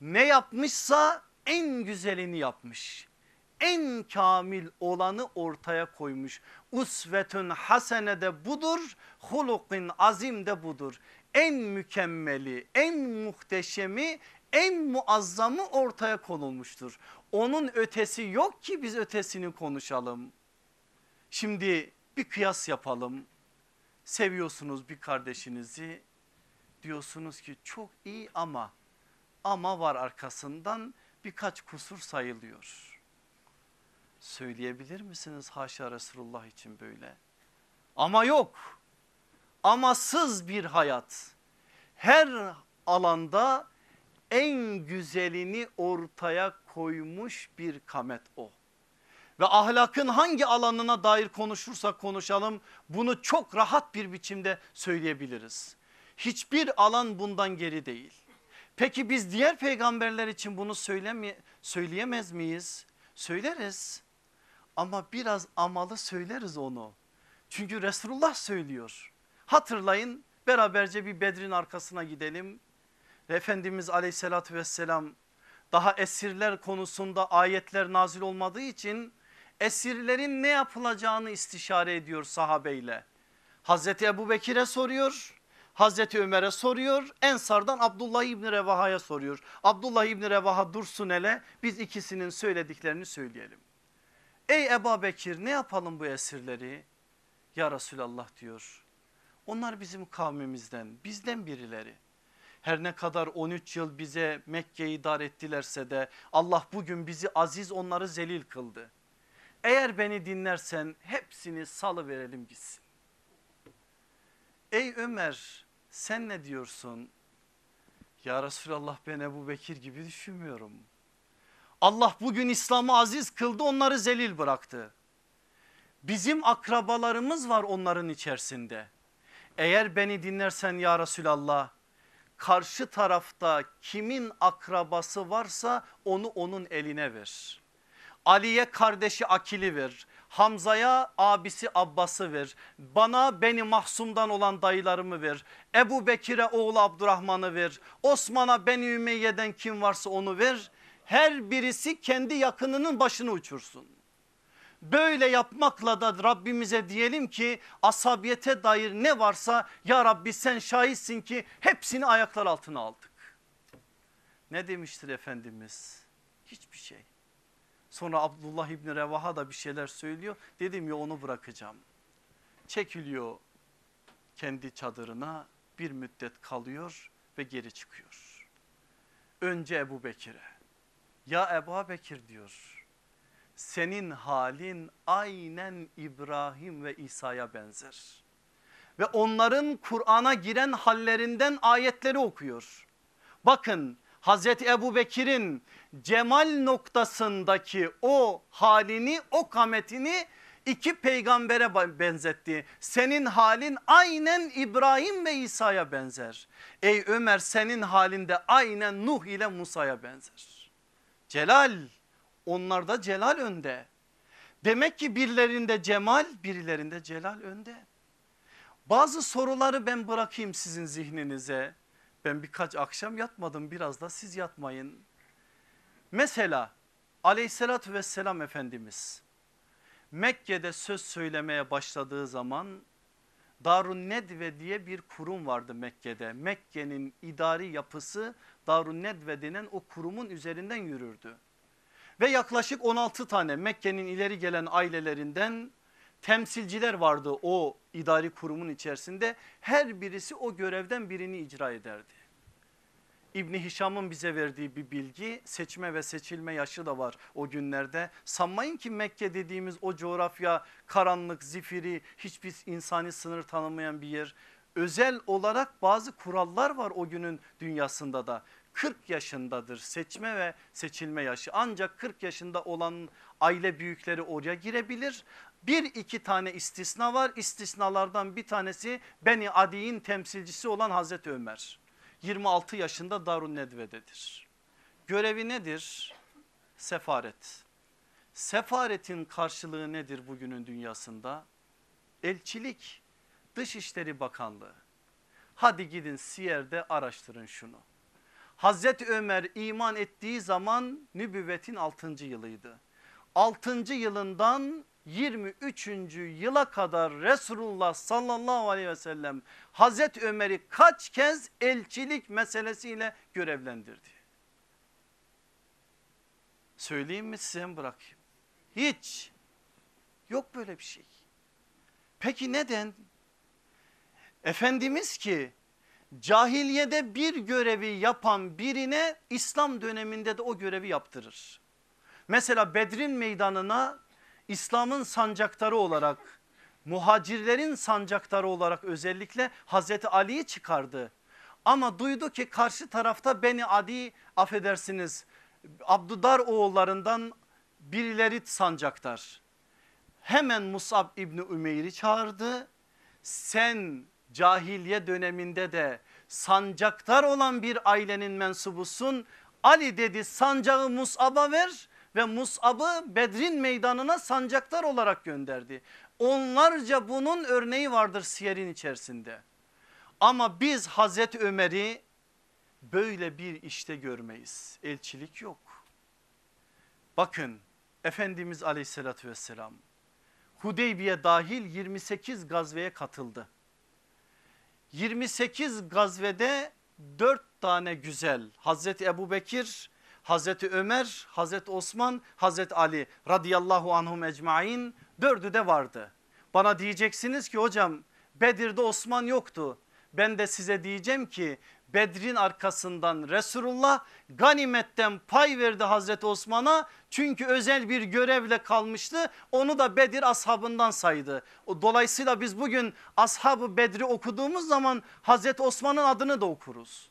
Ne yapmışsa en güzelini yapmış. En kamil olanı ortaya koymuş. Usvetün hasene de budur, hulukin azim de budur en mükemmeli, en muhteşemi, en muazzamı ortaya konulmuştur. Onun ötesi yok ki biz ötesini konuşalım. Şimdi bir kıyas yapalım. Seviyorsunuz bir kardeşinizi diyorsunuz ki çok iyi ama ama var arkasından birkaç kusur sayılıyor. Söyleyebilir misiniz haşa Resulullah için böyle? Ama yok. Amasız bir hayat. Her alanda en güzelini ortaya koymuş bir kamet o. Ve ahlakın hangi alanına dair konuşursak konuşalım bunu çok rahat bir biçimde söyleyebiliriz. Hiçbir alan bundan geri değil. Peki biz diğer peygamberler için bunu söyleme, söyleyemez miyiz? Söyleriz ama biraz amalı söyleriz onu. Çünkü Resulullah söylüyor. Hatırlayın beraberce bir Bedir'in arkasına gidelim. Efendimiz aleyhissalatü vesselam daha esirler konusunda ayetler nazil olmadığı için esirlerin ne yapılacağını istişare ediyor sahabeyle. Hazreti Ebu Bekir'e soruyor. Hazreti Ömer'e soruyor. Ensardan Abdullah İbni Revaha'ya soruyor. Abdullah İbni Revaha dursun hele biz ikisinin söylediklerini söyleyelim. Ey Ebu Bekir ne yapalım bu esirleri? Ya Resulallah diyor. Onlar bizim kavmimizden bizden birileri. Her ne kadar 13 yıl bize Mekke'yi dar ettilerse de Allah bugün bizi aziz onları zelil kıldı. Eğer beni dinlersen hepsini salı verelim gitsin. Ey Ömer sen ne diyorsun? Ya Resulallah ben Ebu Bekir gibi düşünmüyorum. Allah bugün İslam'ı aziz kıldı onları zelil bıraktı. Bizim akrabalarımız var onların içerisinde. Eğer beni dinlersen ya Resulallah karşı tarafta kimin akrabası varsa onu onun eline ver. Ali'ye kardeşi Akil'i ver. Hamza'ya abisi Abbas'ı ver. Bana beni mahsumdan olan dayılarımı ver. Ebu Bekir'e oğlu Abdurrahman'ı ver. Osman'a beni Ümeyye'den kim varsa onu ver. Her birisi kendi yakınının başını uçursun. Böyle yapmakla da Rabbimize diyelim ki asabiyete dair ne varsa ya Rabbi sen şahitsin ki hepsini ayaklar altına aldık. Ne demiştir Efendimiz? Hiçbir şey. Sonra Abdullah İbni Revaha da bir şeyler söylüyor. Dedim ya onu bırakacağım. Çekiliyor kendi çadırına bir müddet kalıyor ve geri çıkıyor. Önce Ebu Bekir'e. Ya Ebu Bekir diyor. Senin halin aynen İbrahim ve İsa'ya benzer. Ve onların Kur'an'a giren hallerinden ayetleri okuyor. Bakın Hazreti Ebu Bekir'in cemal noktasındaki o halini o kametini iki peygambere benzetti. Senin halin aynen İbrahim ve İsa'ya benzer. Ey Ömer senin halinde aynen Nuh ile Musa'ya benzer. Celal onlarda celal önde. Demek ki birilerinde cemal birilerinde celal önde. Bazı soruları ben bırakayım sizin zihninize. Ben birkaç akşam yatmadım biraz da siz yatmayın. Mesela aleyhissalatü vesselam Efendimiz Mekke'de söz söylemeye başladığı zaman Darun Nedve diye bir kurum vardı Mekke'de. Mekke'nin idari yapısı Darun Nedve denen o kurumun üzerinden yürürdü. Ve yaklaşık 16 tane Mekke'nin ileri gelen ailelerinden temsilciler vardı o idari kurumun içerisinde. Her birisi o görevden birini icra ederdi. İbni Hişam'ın bize verdiği bir bilgi seçme ve seçilme yaşı da var o günlerde. Sanmayın ki Mekke dediğimiz o coğrafya karanlık, zifiri, hiçbir insani sınır tanımayan bir yer. Özel olarak bazı kurallar var o günün dünyasında da. 40 yaşındadır seçme ve seçilme yaşı ancak 40 yaşında olan aile büyükleri oraya girebilir. Bir iki tane istisna var istisnalardan bir tanesi Beni Adi'nin temsilcisi olan Hazreti Ömer. 26 yaşında Darun Nedve'dedir. Görevi nedir? Sefaret. Sefaretin karşılığı nedir bugünün dünyasında? Elçilik, Dışişleri Bakanlığı. Hadi gidin Siyer'de araştırın şunu. Hazreti Ömer iman ettiği zaman nübüvvetin 6. yılıydı. 6. yılından 23. yıla kadar Resulullah sallallahu aleyhi ve sellem Hazreti Ömer'i kaç kez elçilik meselesiyle görevlendirdi. Söyleyeyim mi size bırakayım? Hiç. Yok böyle bir şey. Peki neden? Efendimiz ki cahiliyede bir görevi yapan birine İslam döneminde de o görevi yaptırır. Mesela Bedrin meydanına İslam'ın sancaktarı olarak muhacirlerin sancaktarı olarak özellikle Hazreti Ali'yi çıkardı. Ama duydu ki karşı tarafta Beni Adi affedersiniz Abdudar oğullarından birileri sancaktar. Hemen Musab İbni Ümeyr'i çağırdı. Sen cahiliye döneminde de sancaktar olan bir ailenin mensubusun. Ali dedi sancağı Musab'a ver ve Musab'ı Bedrin meydanına sancaktar olarak gönderdi. Onlarca bunun örneği vardır siyerin içerisinde. Ama biz Hazreti Ömer'i böyle bir işte görmeyiz. Elçilik yok. Bakın Efendimiz aleyhissalatü vesselam Hudeybiye dahil 28 gazveye katıldı. 28 gazvede 4 tane güzel Hazreti Ebu Bekir, Hazreti Ömer, Hazreti Osman, Hazreti Ali radıyallahu anhum ecmain dördü de vardı. Bana diyeceksiniz ki hocam Bedir'de Osman yoktu. Ben de size diyeceğim ki Bedrin arkasından Resulullah ganimetten pay verdi Hazreti Osman'a. Çünkü özel bir görevle kalmıştı. Onu da Bedir ashabından saydı. Dolayısıyla biz bugün ashabı Bedri okuduğumuz zaman Hazreti Osman'ın adını da okuruz.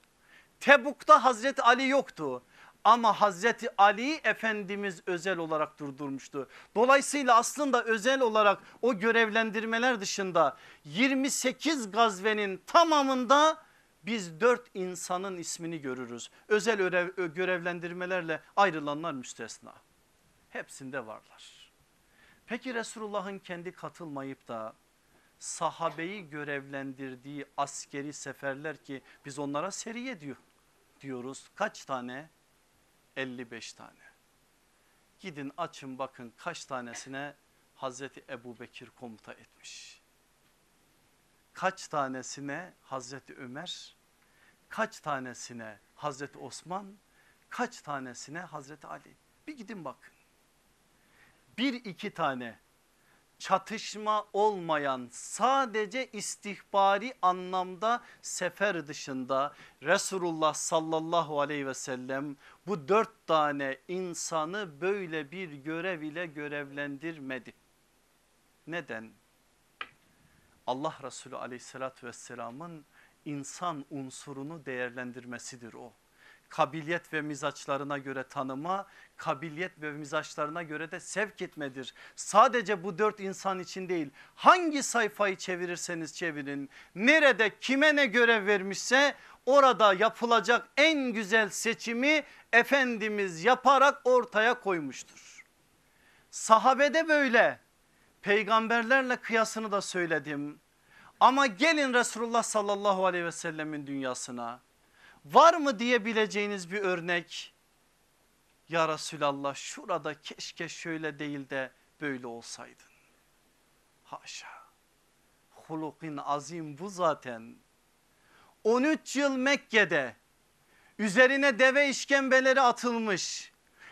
Tebuk'ta Hazreti Ali yoktu. Ama Hazreti Ali Efendimiz özel olarak durdurmuştu. Dolayısıyla aslında özel olarak o görevlendirmeler dışında 28 gazvenin tamamında biz dört insanın ismini görürüz. Özel görevlendirmelerle ayrılanlar müstesna. Hepsinde varlar. Peki Resulullah'ın kendi katılmayıp da sahabeyi görevlendirdiği askeri seferler ki biz onlara seriye diyor, diyoruz. Kaç tane? 55 tane. Gidin açın bakın kaç tanesine Hazreti Ebu Bekir komuta etmiş kaç tanesine Hazreti Ömer, kaç tanesine Hazreti Osman, kaç tanesine Hazreti Ali. Bir gidin bakın. Bir iki tane çatışma olmayan sadece istihbari anlamda sefer dışında Resulullah sallallahu aleyhi ve sellem bu dört tane insanı böyle bir görev ile görevlendirmedi. Neden? Allah Resulü aleyhissalatü vesselamın insan unsurunu değerlendirmesidir o. Kabiliyet ve mizaçlarına göre tanıma, kabiliyet ve mizaçlarına göre de sevk etmedir. Sadece bu dört insan için değil hangi sayfayı çevirirseniz çevirin nerede kime ne görev vermişse orada yapılacak en güzel seçimi Efendimiz yaparak ortaya koymuştur. Sahabede böyle peygamberlerle kıyasını da söyledim. Ama gelin Resulullah sallallahu aleyhi ve sellemin dünyasına. Var mı diyebileceğiniz bir örnek? Ya Resulallah şurada keşke şöyle değil de böyle olsaydın. Haşa. Hulukin azim bu zaten. 13 yıl Mekke'de üzerine deve işkembeleri atılmış,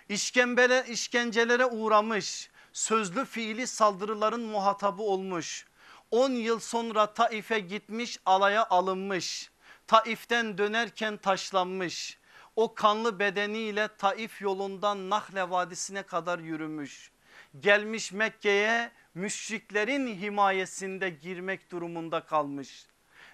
işkembele, işkencelere uğramış, sözlü fiili saldırıların muhatabı olmuş. 10 yıl sonra Taif'e gitmiş alaya alınmış. Taif'ten dönerken taşlanmış. O kanlı bedeniyle Taif yolundan Nahle Vadisi'ne kadar yürümüş. Gelmiş Mekke'ye müşriklerin himayesinde girmek durumunda kalmış.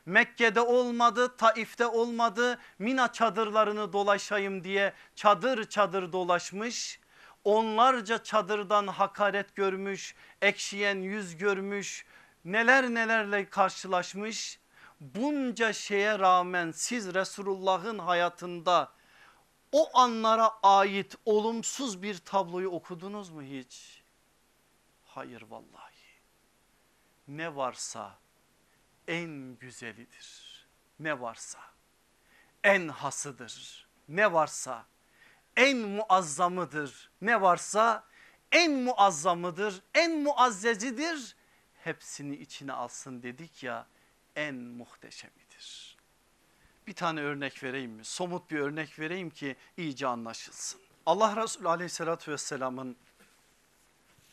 Mekke'de olmadı, Taif'te olmadı. Mina çadırlarını dolaşayım diye çadır çadır dolaşmış onlarca çadırdan hakaret görmüş, ekşiyen yüz görmüş, neler nelerle karşılaşmış. Bunca şeye rağmen siz Resulullah'ın hayatında o anlara ait olumsuz bir tabloyu okudunuz mu hiç? Hayır vallahi. Ne varsa en güzelidir. Ne varsa en hasıdır. Ne varsa en muazzamıdır. Ne varsa en muazzamıdır, en muazzezidir. Hepsini içine alsın dedik ya en muhteşemidir. Bir tane örnek vereyim mi? Somut bir örnek vereyim ki iyice anlaşılsın. Allah Resulü aleyhissalatü vesselamın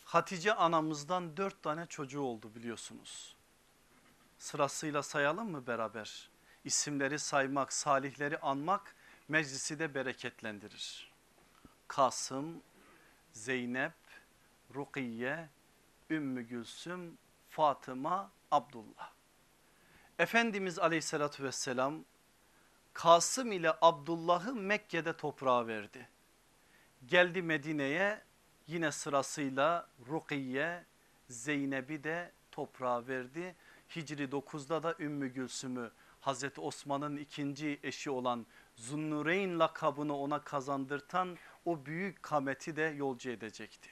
Hatice anamızdan dört tane çocuğu oldu biliyorsunuz. Sırasıyla sayalım mı beraber? İsimleri saymak, salihleri anmak meclisi de bereketlendirir. Kasım, Zeynep, Rukiye, Ümmü Gülsüm, Fatıma, Abdullah. Efendimiz aleyhissalatü vesselam Kasım ile Abdullah'ı Mekke'de toprağa verdi. Geldi Medine'ye yine sırasıyla Rukiye, Zeynep'i de toprağa verdi. Hicri 9'da da Ümmü Gülsüm'ü Hazreti Osman'ın ikinci eşi olan Zunnureyn lakabını ona kazandırtan o büyük kameti de yolcu edecekti.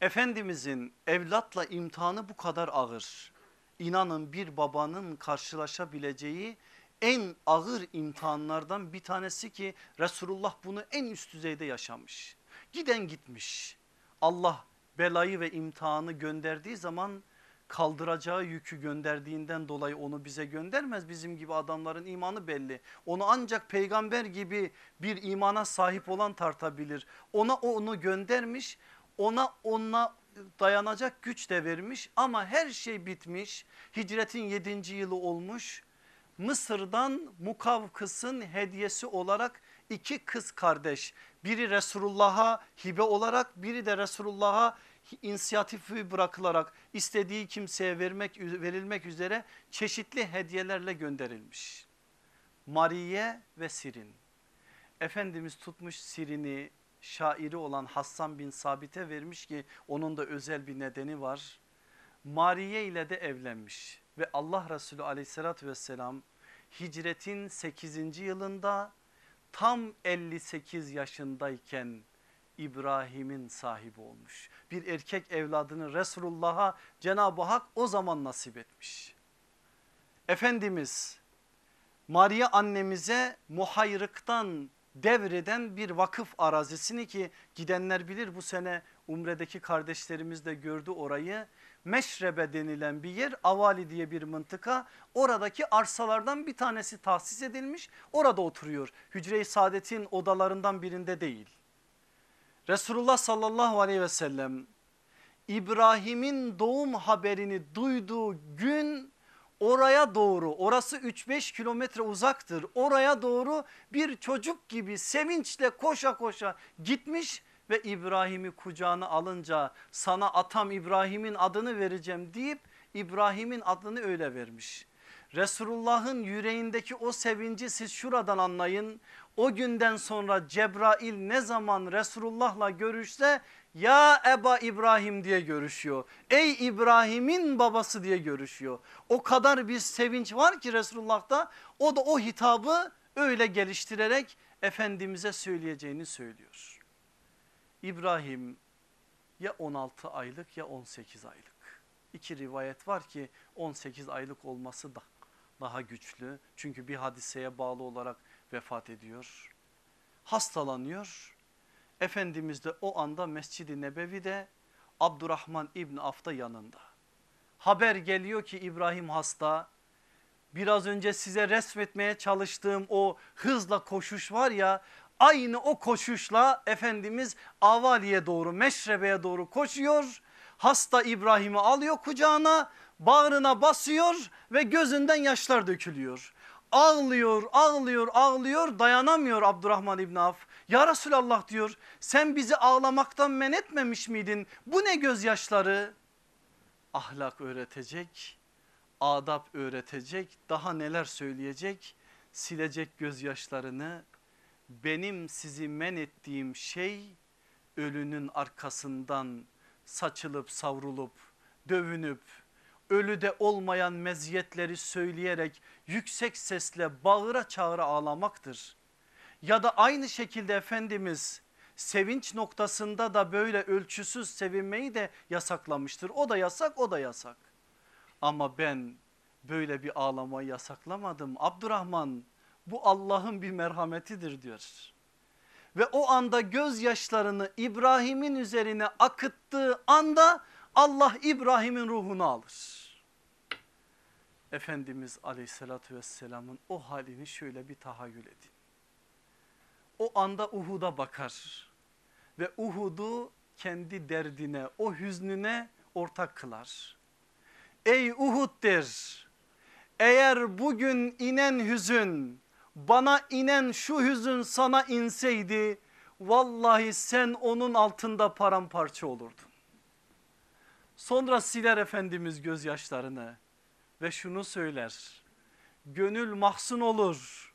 Efendimizin evlatla imtihanı bu kadar ağır. İnanın bir babanın karşılaşabileceği en ağır imtihanlardan bir tanesi ki Resulullah bunu en üst düzeyde yaşamış. Giden gitmiş. Allah belayı ve imtihanı gönderdiği zaman kaldıracağı yükü gönderdiğinden dolayı onu bize göndermez. Bizim gibi adamların imanı belli. Onu ancak peygamber gibi bir imana sahip olan tartabilir. Ona onu göndermiş ona ona dayanacak güç de vermiş ama her şey bitmiş. Hicretin 7. yılı olmuş. Mısır'dan Mukavkıs'ın hediyesi olarak iki kız kardeş biri Resulullah'a hibe olarak biri de Resulullah'a inisiyatifi bırakılarak istediği kimseye vermek verilmek üzere çeşitli hediyelerle gönderilmiş. Mariye ve Sirin. Efendimiz tutmuş Sirin'i şairi olan Hassan bin Sabit'e vermiş ki onun da özel bir nedeni var. Mariye ile de evlenmiş ve Allah Resulü aleyhissalatü vesselam hicretin 8. yılında tam 58 yaşındayken İbrahim'in sahibi olmuş. Bir erkek evladını Resulullah'a Cenab-ı Hak o zaman nasip etmiş. Efendimiz Maria annemize muhayrıktan devreden bir vakıf arazisini ki gidenler bilir bu sene Umre'deki kardeşlerimiz de gördü orayı. Meşrebe denilen bir yer Avali diye bir mıntıka oradaki arsalardan bir tanesi tahsis edilmiş orada oturuyor. Hücre-i Saadet'in odalarından birinde değil. Resulullah sallallahu aleyhi ve sellem İbrahim'in doğum haberini duyduğu gün oraya doğru orası 3-5 kilometre uzaktır oraya doğru bir çocuk gibi sevinçle koşa koşa gitmiş ve İbrahim'i kucağına alınca sana atam İbrahim'in adını vereceğim deyip İbrahim'in adını öyle vermiş. Resulullah'ın yüreğindeki o sevinci siz şuradan anlayın. O günden sonra Cebrail ne zaman Resulullah'la görüşse ya Eba İbrahim diye görüşüyor. Ey İbrahim'in babası diye görüşüyor. O kadar bir sevinç var ki Resulullah'ta o da o hitabı öyle geliştirerek Efendimiz'e söyleyeceğini söylüyor. İbrahim ya 16 aylık ya 18 aylık. İki rivayet var ki 18 aylık olması da daha güçlü. Çünkü bir hadiseye bağlı olarak vefat ediyor. Hastalanıyor Efendimiz de o anda Mescid-i Nebevi'de Abdurrahman İbni Af'ta yanında. Haber geliyor ki İbrahim hasta. Biraz önce size resmetmeye çalıştığım o hızla koşuş var ya aynı o koşuşla Efendimiz Avali'ye doğru Meşrebe'ye doğru koşuyor. Hasta İbrahim'i alıyor kucağına bağrına basıyor ve gözünden yaşlar dökülüyor. Ağlıyor ağlıyor ağlıyor dayanamıyor Abdurrahman İbni Af. Ya Resulallah diyor sen bizi ağlamaktan men etmemiş miydin? Bu ne gözyaşları? Ahlak öğretecek, adap öğretecek, daha neler söyleyecek? Silecek gözyaşlarını. Benim sizi men ettiğim şey ölünün arkasından saçılıp savrulup dövünüp ölüde olmayan meziyetleri söyleyerek yüksek sesle bağıra çağıra ağlamaktır. Ya da aynı şekilde Efendimiz sevinç noktasında da böyle ölçüsüz sevinmeyi de yasaklamıştır. O da yasak o da yasak. Ama ben böyle bir ağlamayı yasaklamadım. Abdurrahman bu Allah'ın bir merhametidir diyor. Ve o anda gözyaşlarını İbrahim'in üzerine akıttığı anda Allah İbrahim'in ruhunu alır. Efendimiz aleyhissalatü vesselamın o halini şöyle bir tahayyül edin o anda Uhud'a bakar ve Uhud'u kendi derdine o hüznüne ortak kılar. Ey Uhud der eğer bugün inen hüzün bana inen şu hüzün sana inseydi vallahi sen onun altında paramparça olurdun. Sonra siler Efendimiz gözyaşlarını ve şunu söyler. Gönül mahzun olur,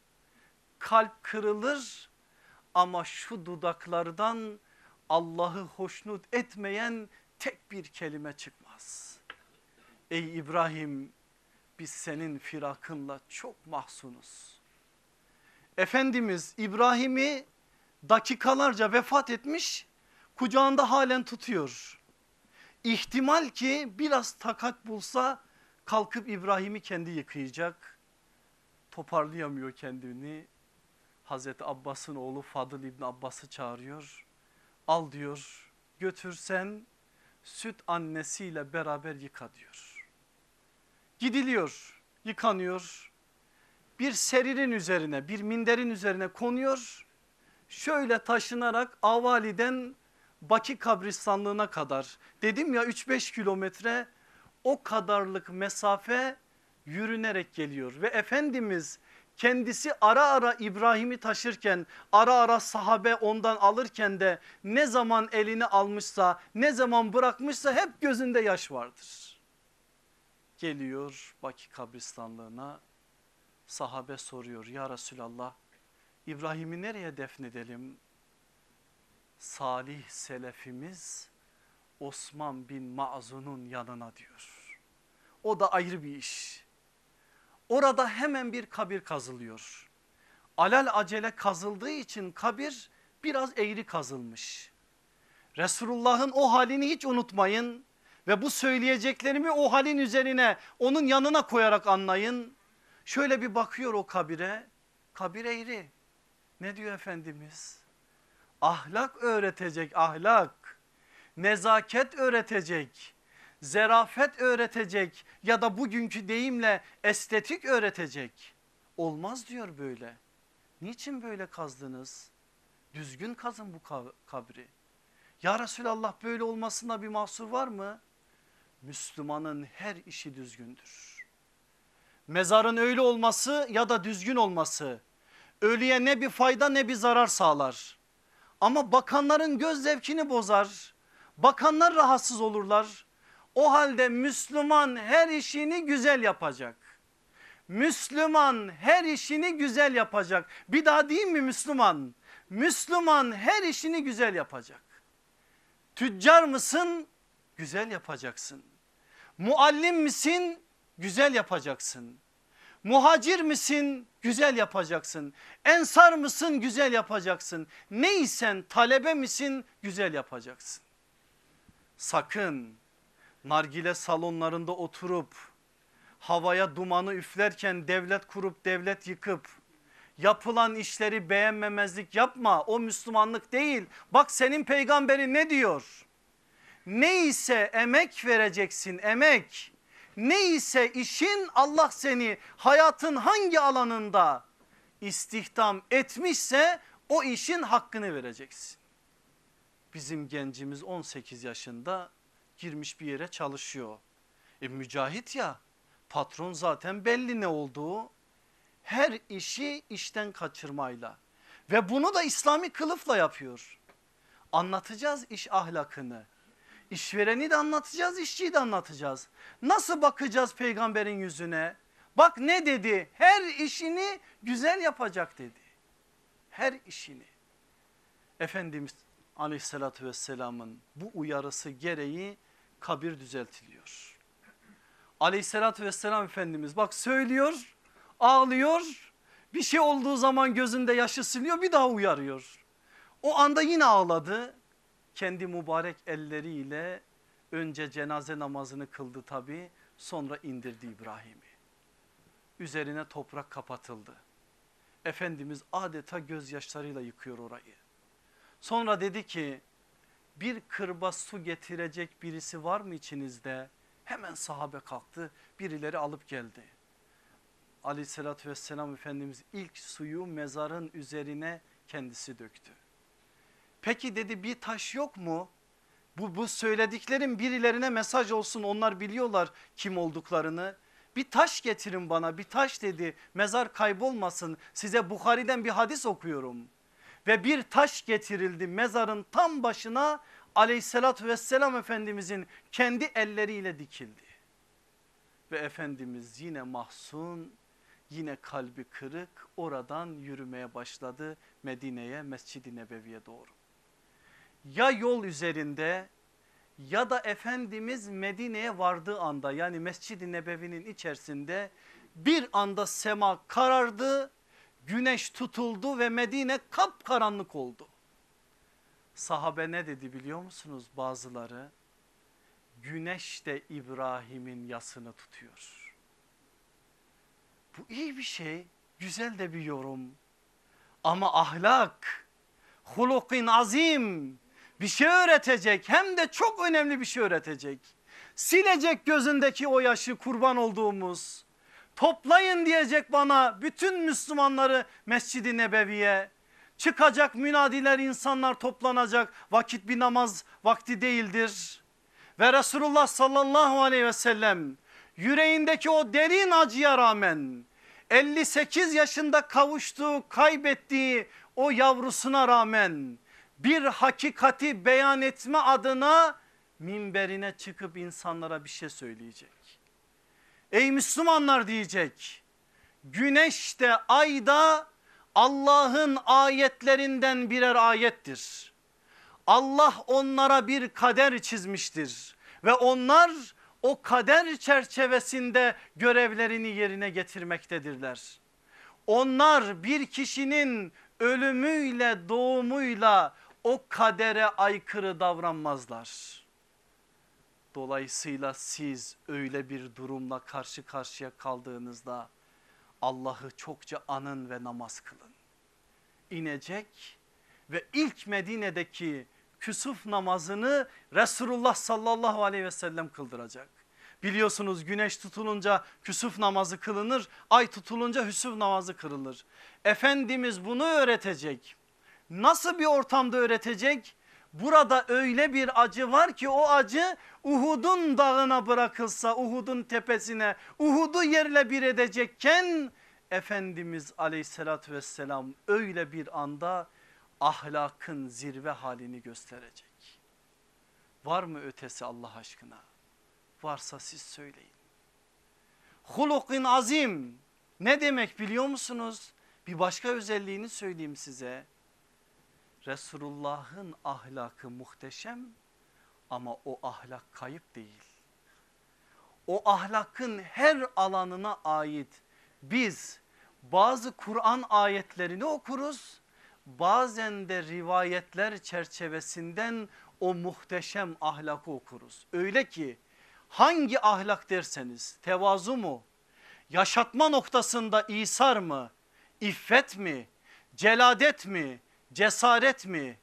kalp kırılır ama şu dudaklardan Allah'ı hoşnut etmeyen tek bir kelime çıkmaz. Ey İbrahim biz senin firakınla çok mahzunuz. Efendimiz İbrahim'i dakikalarca vefat etmiş kucağında halen tutuyor. İhtimal ki biraz takat bulsa kalkıp İbrahim'i kendi yıkayacak. Toparlayamıyor kendini. Hazreti Abbas'ın oğlu Fadıl İbni Abbas'ı çağırıyor. Al diyor götürsen süt annesiyle beraber yıka diyor. Gidiliyor yıkanıyor bir seririn üzerine bir minderin üzerine konuyor. Şöyle taşınarak Avali'den Baki kabristanlığına kadar dedim ya 3-5 kilometre o kadarlık mesafe yürünerek geliyor ve Efendimiz kendisi ara ara İbrahim'i taşırken ara ara sahabe ondan alırken de ne zaman elini almışsa ne zaman bırakmışsa hep gözünde yaş vardır. Geliyor Baki kabristanlığına sahabe soruyor ya Resulallah İbrahim'i nereye defnedelim? Salih selefimiz Osman bin Ma'zun'un yanına diyor. O da ayrı bir iş. Orada hemen bir kabir kazılıyor. Alal acele kazıldığı için kabir biraz eğri kazılmış. Resulullah'ın o halini hiç unutmayın ve bu söyleyeceklerimi o halin üzerine onun yanına koyarak anlayın. Şöyle bir bakıyor o kabire. Kabir eğri. Ne diyor Efendimiz? Ahlak öğretecek ahlak. Nezaket öğretecek. Zerafet öğretecek ya da bugünkü deyimle estetik öğretecek. Olmaz diyor böyle. Niçin böyle kazdınız? Düzgün kazın bu kabri. Ya Resulallah böyle olmasında bir mahsur var mı? Müslümanın her işi düzgündür. Mezarın öyle olması ya da düzgün olması ölüye ne bir fayda ne bir zarar sağlar. Ama bakanların göz zevkini bozar. Bakanlar rahatsız olurlar. O halde Müslüman her işini güzel yapacak. Müslüman her işini güzel yapacak. Bir daha diyeyim mi Müslüman? Müslüman her işini güzel yapacak. Tüccar mısın? Güzel yapacaksın. Muallim misin? Güzel yapacaksın. Muhacir misin? Güzel yapacaksın. Ensar mısın? Güzel yapacaksın. Neysen talebe misin? Güzel yapacaksın. Sakın nargile salonlarında oturup havaya dumanı üflerken devlet kurup devlet yıkıp yapılan işleri beğenmemezlik yapma. O Müslümanlık değil. Bak senin peygamberin ne diyor? Neyse emek vereceksin emek. Neyse işin Allah seni hayatın hangi alanında istihdam etmişse o işin hakkını vereceksin. Bizim gencimiz 18 yaşında girmiş bir yere çalışıyor. E mücahit ya patron zaten belli ne olduğu. Her işi işten kaçırmayla ve bunu da İslami kılıfla yapıyor. Anlatacağız iş ahlakını. İşvereni de anlatacağız, işçiyi de anlatacağız. Nasıl bakacağız peygamberin yüzüne? Bak ne dedi? Her işini güzel yapacak dedi. Her işini. Efendimiz aleyhissalatü vesselamın bu uyarısı gereği kabir düzeltiliyor. Aleyhissalatü vesselam Efendimiz bak söylüyor, ağlıyor. Bir şey olduğu zaman gözünde yaşı siliyor bir daha uyarıyor. O anda yine ağladı kendi mübarek elleriyle önce cenaze namazını kıldı tabi sonra indirdi İbrahim'i. Üzerine toprak kapatıldı. Efendimiz adeta gözyaşlarıyla yıkıyor orayı. Sonra dedi ki bir kırba su getirecek birisi var mı içinizde? Hemen sahabe kalktı birileri alıp geldi. Aleyhissalatü vesselam Efendimiz ilk suyu mezarın üzerine kendisi döktü. Peki dedi bir taş yok mu? Bu, bu söylediklerim birilerine mesaj olsun onlar biliyorlar kim olduklarını. Bir taş getirin bana bir taş dedi mezar kaybolmasın size Bukhari'den bir hadis okuyorum. Ve bir taş getirildi mezarın tam başına aleyhissalatü vesselam efendimizin kendi elleriyle dikildi. Ve Efendimiz yine mahzun yine kalbi kırık oradan yürümeye başladı Medine'ye Mescid-i Nebevi'ye doğru. Ya yol üzerinde ya da Efendimiz Medine'ye vardığı anda yani Mescid-i Nebevi'nin içerisinde bir anda sema karardı, güneş tutuldu ve Medine kapkaranlık oldu. Sahabe ne dedi biliyor musunuz bazıları? Güneş de İbrahim'in yasını tutuyor. Bu iyi bir şey, güzel de bir yorum. Ama ahlak, hulukin azim bir şey öğretecek hem de çok önemli bir şey öğretecek. Silecek gözündeki o yaşı kurban olduğumuz. Toplayın diyecek bana bütün Müslümanları Mescid-i Nebevi'ye. Çıkacak münadiler insanlar toplanacak vakit bir namaz vakti değildir. Ve Resulullah sallallahu aleyhi ve sellem yüreğindeki o derin acıya rağmen 58 yaşında kavuştuğu kaybettiği o yavrusuna rağmen bir hakikati beyan etme adına minberine çıkıp insanlara bir şey söyleyecek. Ey Müslümanlar diyecek güneş de ay da Allah'ın ayetlerinden birer ayettir. Allah onlara bir kader çizmiştir ve onlar o kader çerçevesinde görevlerini yerine getirmektedirler. Onlar bir kişinin ölümüyle doğumuyla o kadere aykırı davranmazlar. Dolayısıyla siz öyle bir durumla karşı karşıya kaldığınızda Allah'ı çokça anın ve namaz kılın. İnecek ve ilk Medine'deki küsuf namazını Resulullah sallallahu aleyhi ve sellem kıldıracak. Biliyorsunuz güneş tutulunca küsuf namazı kılınır, ay tutulunca hüsuf namazı kırılır. Efendimiz bunu öğretecek. Nasıl bir ortamda öğretecek? Burada öyle bir acı var ki o acı Uhud'un dağına bırakılsa Uhud'un tepesine Uhud'u yerle bir edecekken Efendimiz aleyhissalatü vesselam öyle bir anda ahlakın zirve halini gösterecek. Var mı ötesi Allah aşkına? Varsa siz söyleyin. Hulukin azim ne demek biliyor musunuz? Bir başka özelliğini söyleyeyim size. Resulullah'ın ahlakı muhteşem ama o ahlak kayıp değil. O ahlakın her alanına ait biz bazı Kur'an ayetlerini okuruz. Bazen de rivayetler çerçevesinden o muhteşem ahlakı okuruz. Öyle ki hangi ahlak derseniz tevazu mu, yaşatma noktasında isar mı, iffet mi, celadet mi, cesaret mi?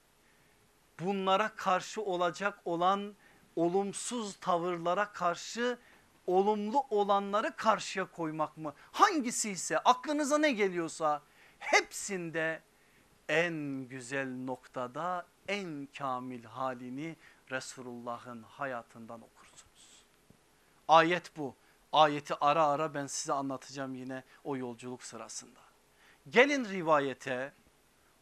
Bunlara karşı olacak olan olumsuz tavırlara karşı olumlu olanları karşıya koymak mı? Hangisi ise aklınıza ne geliyorsa hepsinde en güzel noktada en kamil halini Resulullah'ın hayatından okursunuz. Ayet bu. Ayeti ara ara ben size anlatacağım yine o yolculuk sırasında. Gelin rivayete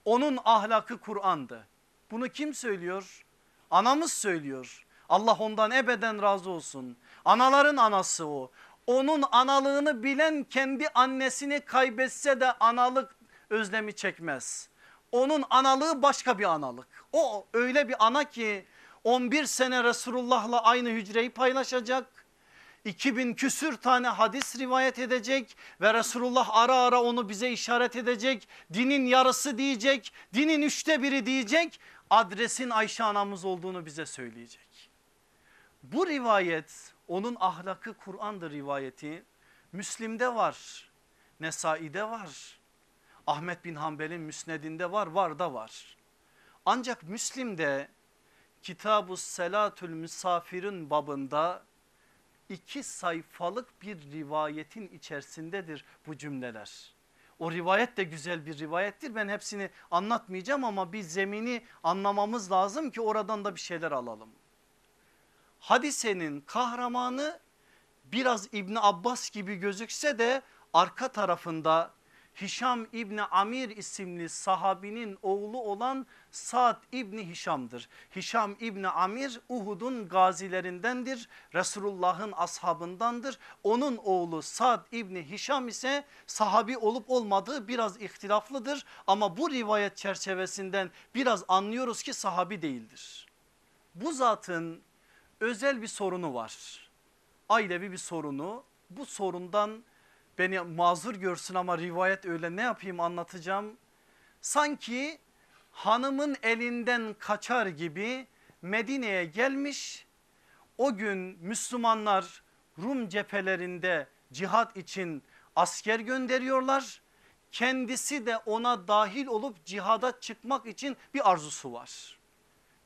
onun ahlakı Kur'an'dı. Bunu kim söylüyor? Anamız söylüyor. Allah ondan ebeden razı olsun. Anaların anası o. Onun analığını bilen kendi annesini kaybetse de analık özlemi çekmez. Onun analığı başka bir analık. O öyle bir ana ki 11 sene Resulullah'la aynı hücreyi paylaşacak 2000 küsür tane hadis rivayet edecek ve Resulullah ara ara onu bize işaret edecek. Dinin yarısı diyecek, dinin üçte biri diyecek. Adresin Ayşe anamız olduğunu bize söyleyecek. Bu rivayet onun ahlakı Kur'an'dır rivayeti. Müslim'de var, Nesai'de var. Ahmet bin Hanbel'in müsnedinde var, var da var. Ancak Müslim'de Kitab-ı Selatül Misafirin babında iki sayfalık bir rivayetin içerisindedir bu cümleler. O rivayet de güzel bir rivayettir. Ben hepsini anlatmayacağım ama bir zemini anlamamız lazım ki oradan da bir şeyler alalım. Hadisenin kahramanı biraz İbni Abbas gibi gözükse de arka tarafında Hişam İbni Amir isimli sahabinin oğlu olan Sa'd İbni Hişam'dır. Hişam İbni Amir Uhud'un gazilerindendir. Resulullah'ın ashabındandır. Onun oğlu Sa'd İbni Hişam ise sahabi olup olmadığı biraz ihtilaflıdır. Ama bu rivayet çerçevesinden biraz anlıyoruz ki sahabi değildir. Bu zatın özel bir sorunu var. Ailevi bir sorunu. Bu sorundan beni mazur görsün ama rivayet öyle ne yapayım anlatacağım. Sanki hanımın elinden kaçar gibi Medine'ye gelmiş. O gün Müslümanlar Rum cephelerinde cihat için asker gönderiyorlar. Kendisi de ona dahil olup cihada çıkmak için bir arzusu var.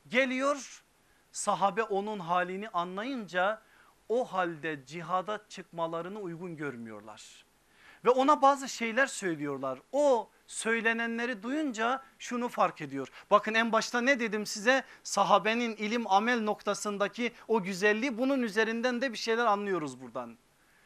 Geliyor sahabe onun halini anlayınca o halde cihada çıkmalarını uygun görmüyorlar. Ve ona bazı şeyler söylüyorlar. O söylenenleri duyunca şunu fark ediyor. Bakın en başta ne dedim size sahabenin ilim amel noktasındaki o güzelliği bunun üzerinden de bir şeyler anlıyoruz buradan.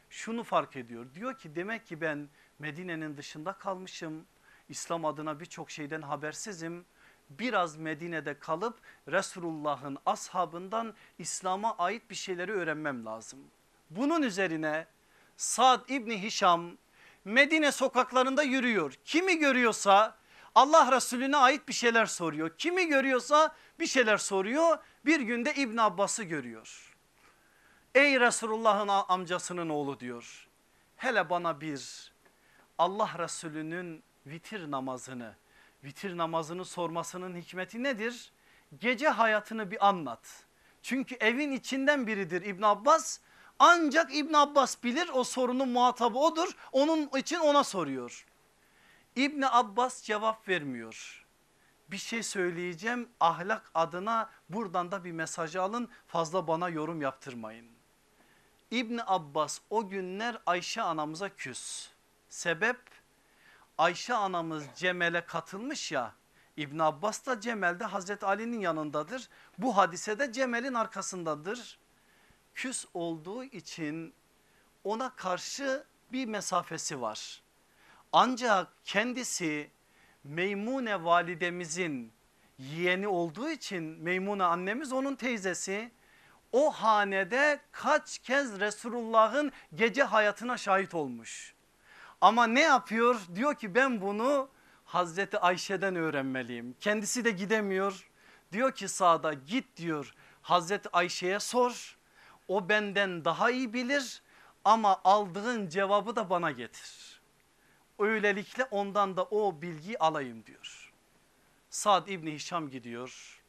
Şunu fark ediyor diyor ki demek ki ben Medine'nin dışında kalmışım. İslam adına birçok şeyden habersizim biraz Medine'de kalıp Resulullah'ın ashabından İslam'a ait bir şeyleri öğrenmem lazım. Bunun üzerine Sad İbni Hişam Medine sokaklarında yürüyor. Kimi görüyorsa Allah Resulüne ait bir şeyler soruyor. Kimi görüyorsa bir şeyler soruyor. Bir günde İbn Abbas'ı görüyor. Ey Resulullah'ın amcasının oğlu diyor. Hele bana bir Allah Resulü'nün vitir namazını vitir namazını sormasının hikmeti nedir? Gece hayatını bir anlat. Çünkü evin içinden biridir İbn Abbas. Ancak İbn Abbas bilir o sorunun muhatabı odur. Onun için ona soruyor. İbn Abbas cevap vermiyor. Bir şey söyleyeceğim ahlak adına buradan da bir mesaj alın fazla bana yorum yaptırmayın. İbn Abbas o günler Ayşe anamıza küs. Sebep Ayşe anamız Cemel'e katılmış ya İbn Abbas da Cemel'de Hazreti Ali'nin yanındadır. Bu hadisede Cemel'in arkasındadır. Küs olduğu için ona karşı bir mesafesi var. Ancak kendisi Meymune validemizin yeğeni olduğu için Meymune annemiz onun teyzesi. O hanede kaç kez Resulullah'ın gece hayatına şahit olmuş. Ama ne yapıyor? Diyor ki ben bunu Hazreti Ayşe'den öğrenmeliyim. Kendisi de gidemiyor. Diyor ki sağda git diyor Hazreti Ayşe'ye sor. O benden daha iyi bilir ama aldığın cevabı da bana getir. Öylelikle ondan da o bilgiyi alayım diyor. Sad İbni Hişam gidiyor.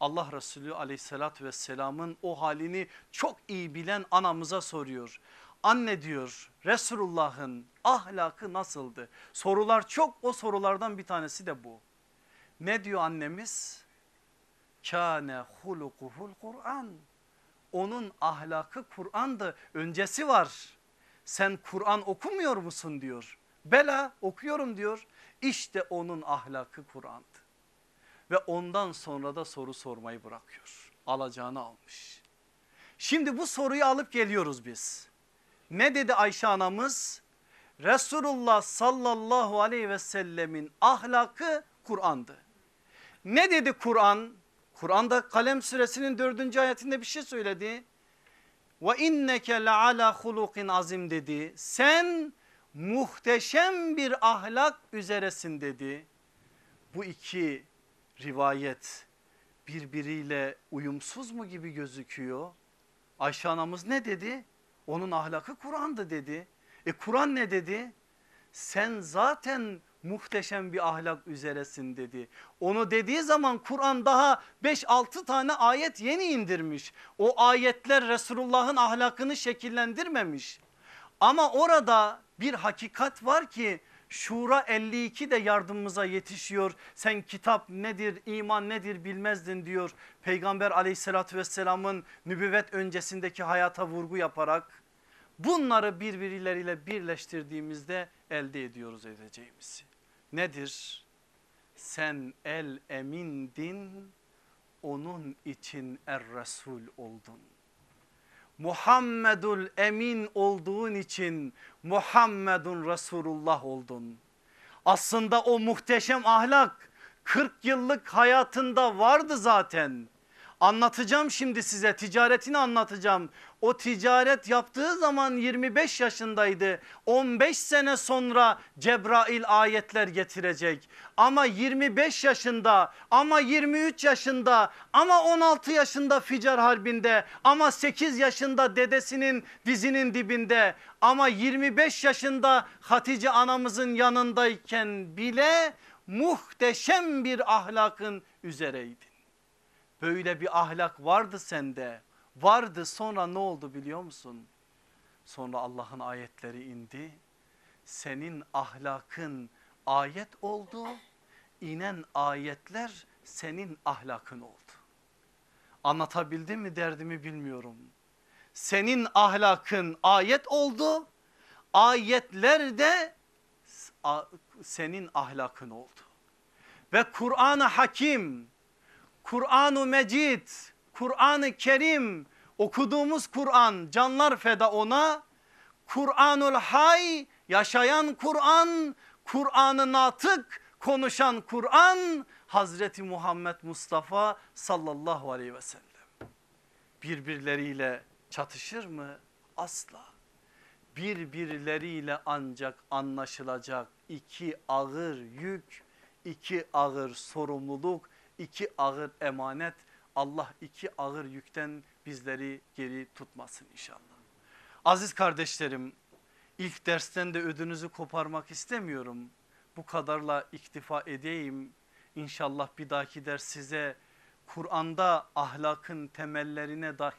Allah Resulü aleyhissalatü vesselamın o halini çok iyi bilen anamıza soruyor. Anne diyor Resulullah'ın ahlakı nasıldı? Sorular çok o sorulardan bir tanesi de bu. Ne diyor annemiz? Kâne hulukuhul Kur'an. Onun ahlakı Kur'an'dı. Öncesi var. Sen Kur'an okumuyor musun diyor. Bela okuyorum diyor. İşte onun ahlakı Kur'an'dı. Ve ondan sonra da soru sormayı bırakıyor. Alacağını almış. Şimdi bu soruyu alıp geliyoruz biz. Ne dedi Ayşe anamız? Resulullah sallallahu aleyhi ve sellemin ahlakı Kur'an'dı. Ne dedi Kur'an? Kur'an'da Kalem suresinin dördüncü ayetinde bir şey söyledi. Ve inneke ala hulukin azim dedi. Sen muhteşem bir ahlak üzeresin dedi. Bu iki rivayet birbiriyle uyumsuz mu gibi gözüküyor? Ayşe anamız ne dedi? Onun ahlakı Kur'an'dı dedi. E Kur'an ne dedi? Sen zaten muhteşem bir ahlak üzeresin dedi. Onu dediği zaman Kur'an daha 5-6 tane ayet yeni indirmiş. O ayetler Resulullah'ın ahlakını şekillendirmemiş. Ama orada bir hakikat var ki Şura 52 de yardımımıza yetişiyor. Sen kitap nedir, iman nedir bilmezdin diyor. Peygamber aleyhissalatü vesselamın nübüvvet öncesindeki hayata vurgu yaparak. Bunları birbirleriyle birleştirdiğimizde elde ediyoruz edeceğimizi. Nedir? Sen el emindin, onun için er Resul oldun. Muhammedul emin olduğun için Muhammedun Resulullah oldun. Aslında o muhteşem ahlak 40 yıllık hayatında vardı zaten. Anlatacağım şimdi size ticaretini anlatacağım. O ticaret yaptığı zaman 25 yaşındaydı. 15 sene sonra Cebrail ayetler getirecek. Ama 25 yaşında ama 23 yaşında ama 16 yaşında Ficar Harbi'nde ama 8 yaşında dedesinin dizinin dibinde ama 25 yaşında Hatice anamızın yanındayken bile muhteşem bir ahlakın üzereydi. Böyle bir ahlak vardı sende. Vardı sonra ne oldu biliyor musun? Sonra Allah'ın ayetleri indi. Senin ahlakın ayet oldu. İnen ayetler senin ahlakın oldu. Anlatabildim mi derdimi bilmiyorum. Senin ahlakın ayet oldu. Ayetler de senin ahlakın oldu. Ve Kur'an-ı Hakim Kur'an-ı Mecid, Kur'an-ı Kerim okuduğumuz Kur'an canlar feda ona. Kur'anul Hay yaşayan Kur'an, Kur'an'ı natık konuşan Kur'an Hazreti Muhammed Mustafa sallallahu aleyhi ve sellem. Birbirleriyle çatışır mı? Asla. Birbirleriyle ancak anlaşılacak iki ağır yük, iki ağır sorumluluk iki ağır emanet Allah iki ağır yükten bizleri geri tutmasın inşallah. Aziz kardeşlerim ilk dersten de ödünüzü koparmak istemiyorum. Bu kadarla iktifa edeyim. İnşallah bir dahaki ders size Kur'an'da ahlakın temellerine da,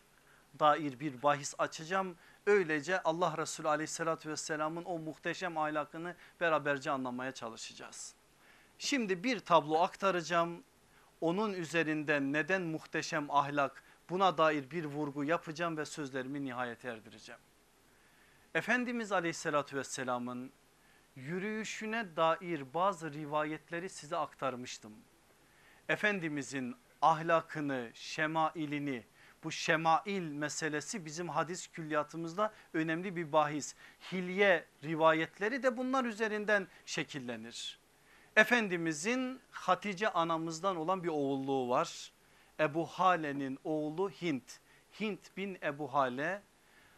dair bir bahis açacağım. Öylece Allah Resulü aleyhissalatü vesselamın o muhteşem ahlakını beraberce anlamaya çalışacağız. Şimdi bir tablo aktaracağım onun üzerinden neden muhteşem ahlak buna dair bir vurgu yapacağım ve sözlerimi nihayet erdireceğim. Efendimiz aleyhissalatü vesselamın yürüyüşüne dair bazı rivayetleri size aktarmıştım. Efendimizin ahlakını, şemailini, bu şemail meselesi bizim hadis külliyatımızda önemli bir bahis. Hilye rivayetleri de bunlar üzerinden şekillenir. Efendimizin Hatice anamızdan olan bir oğulluğu var. Ebu Hale'nin oğlu Hint. Hint bin Ebu Hale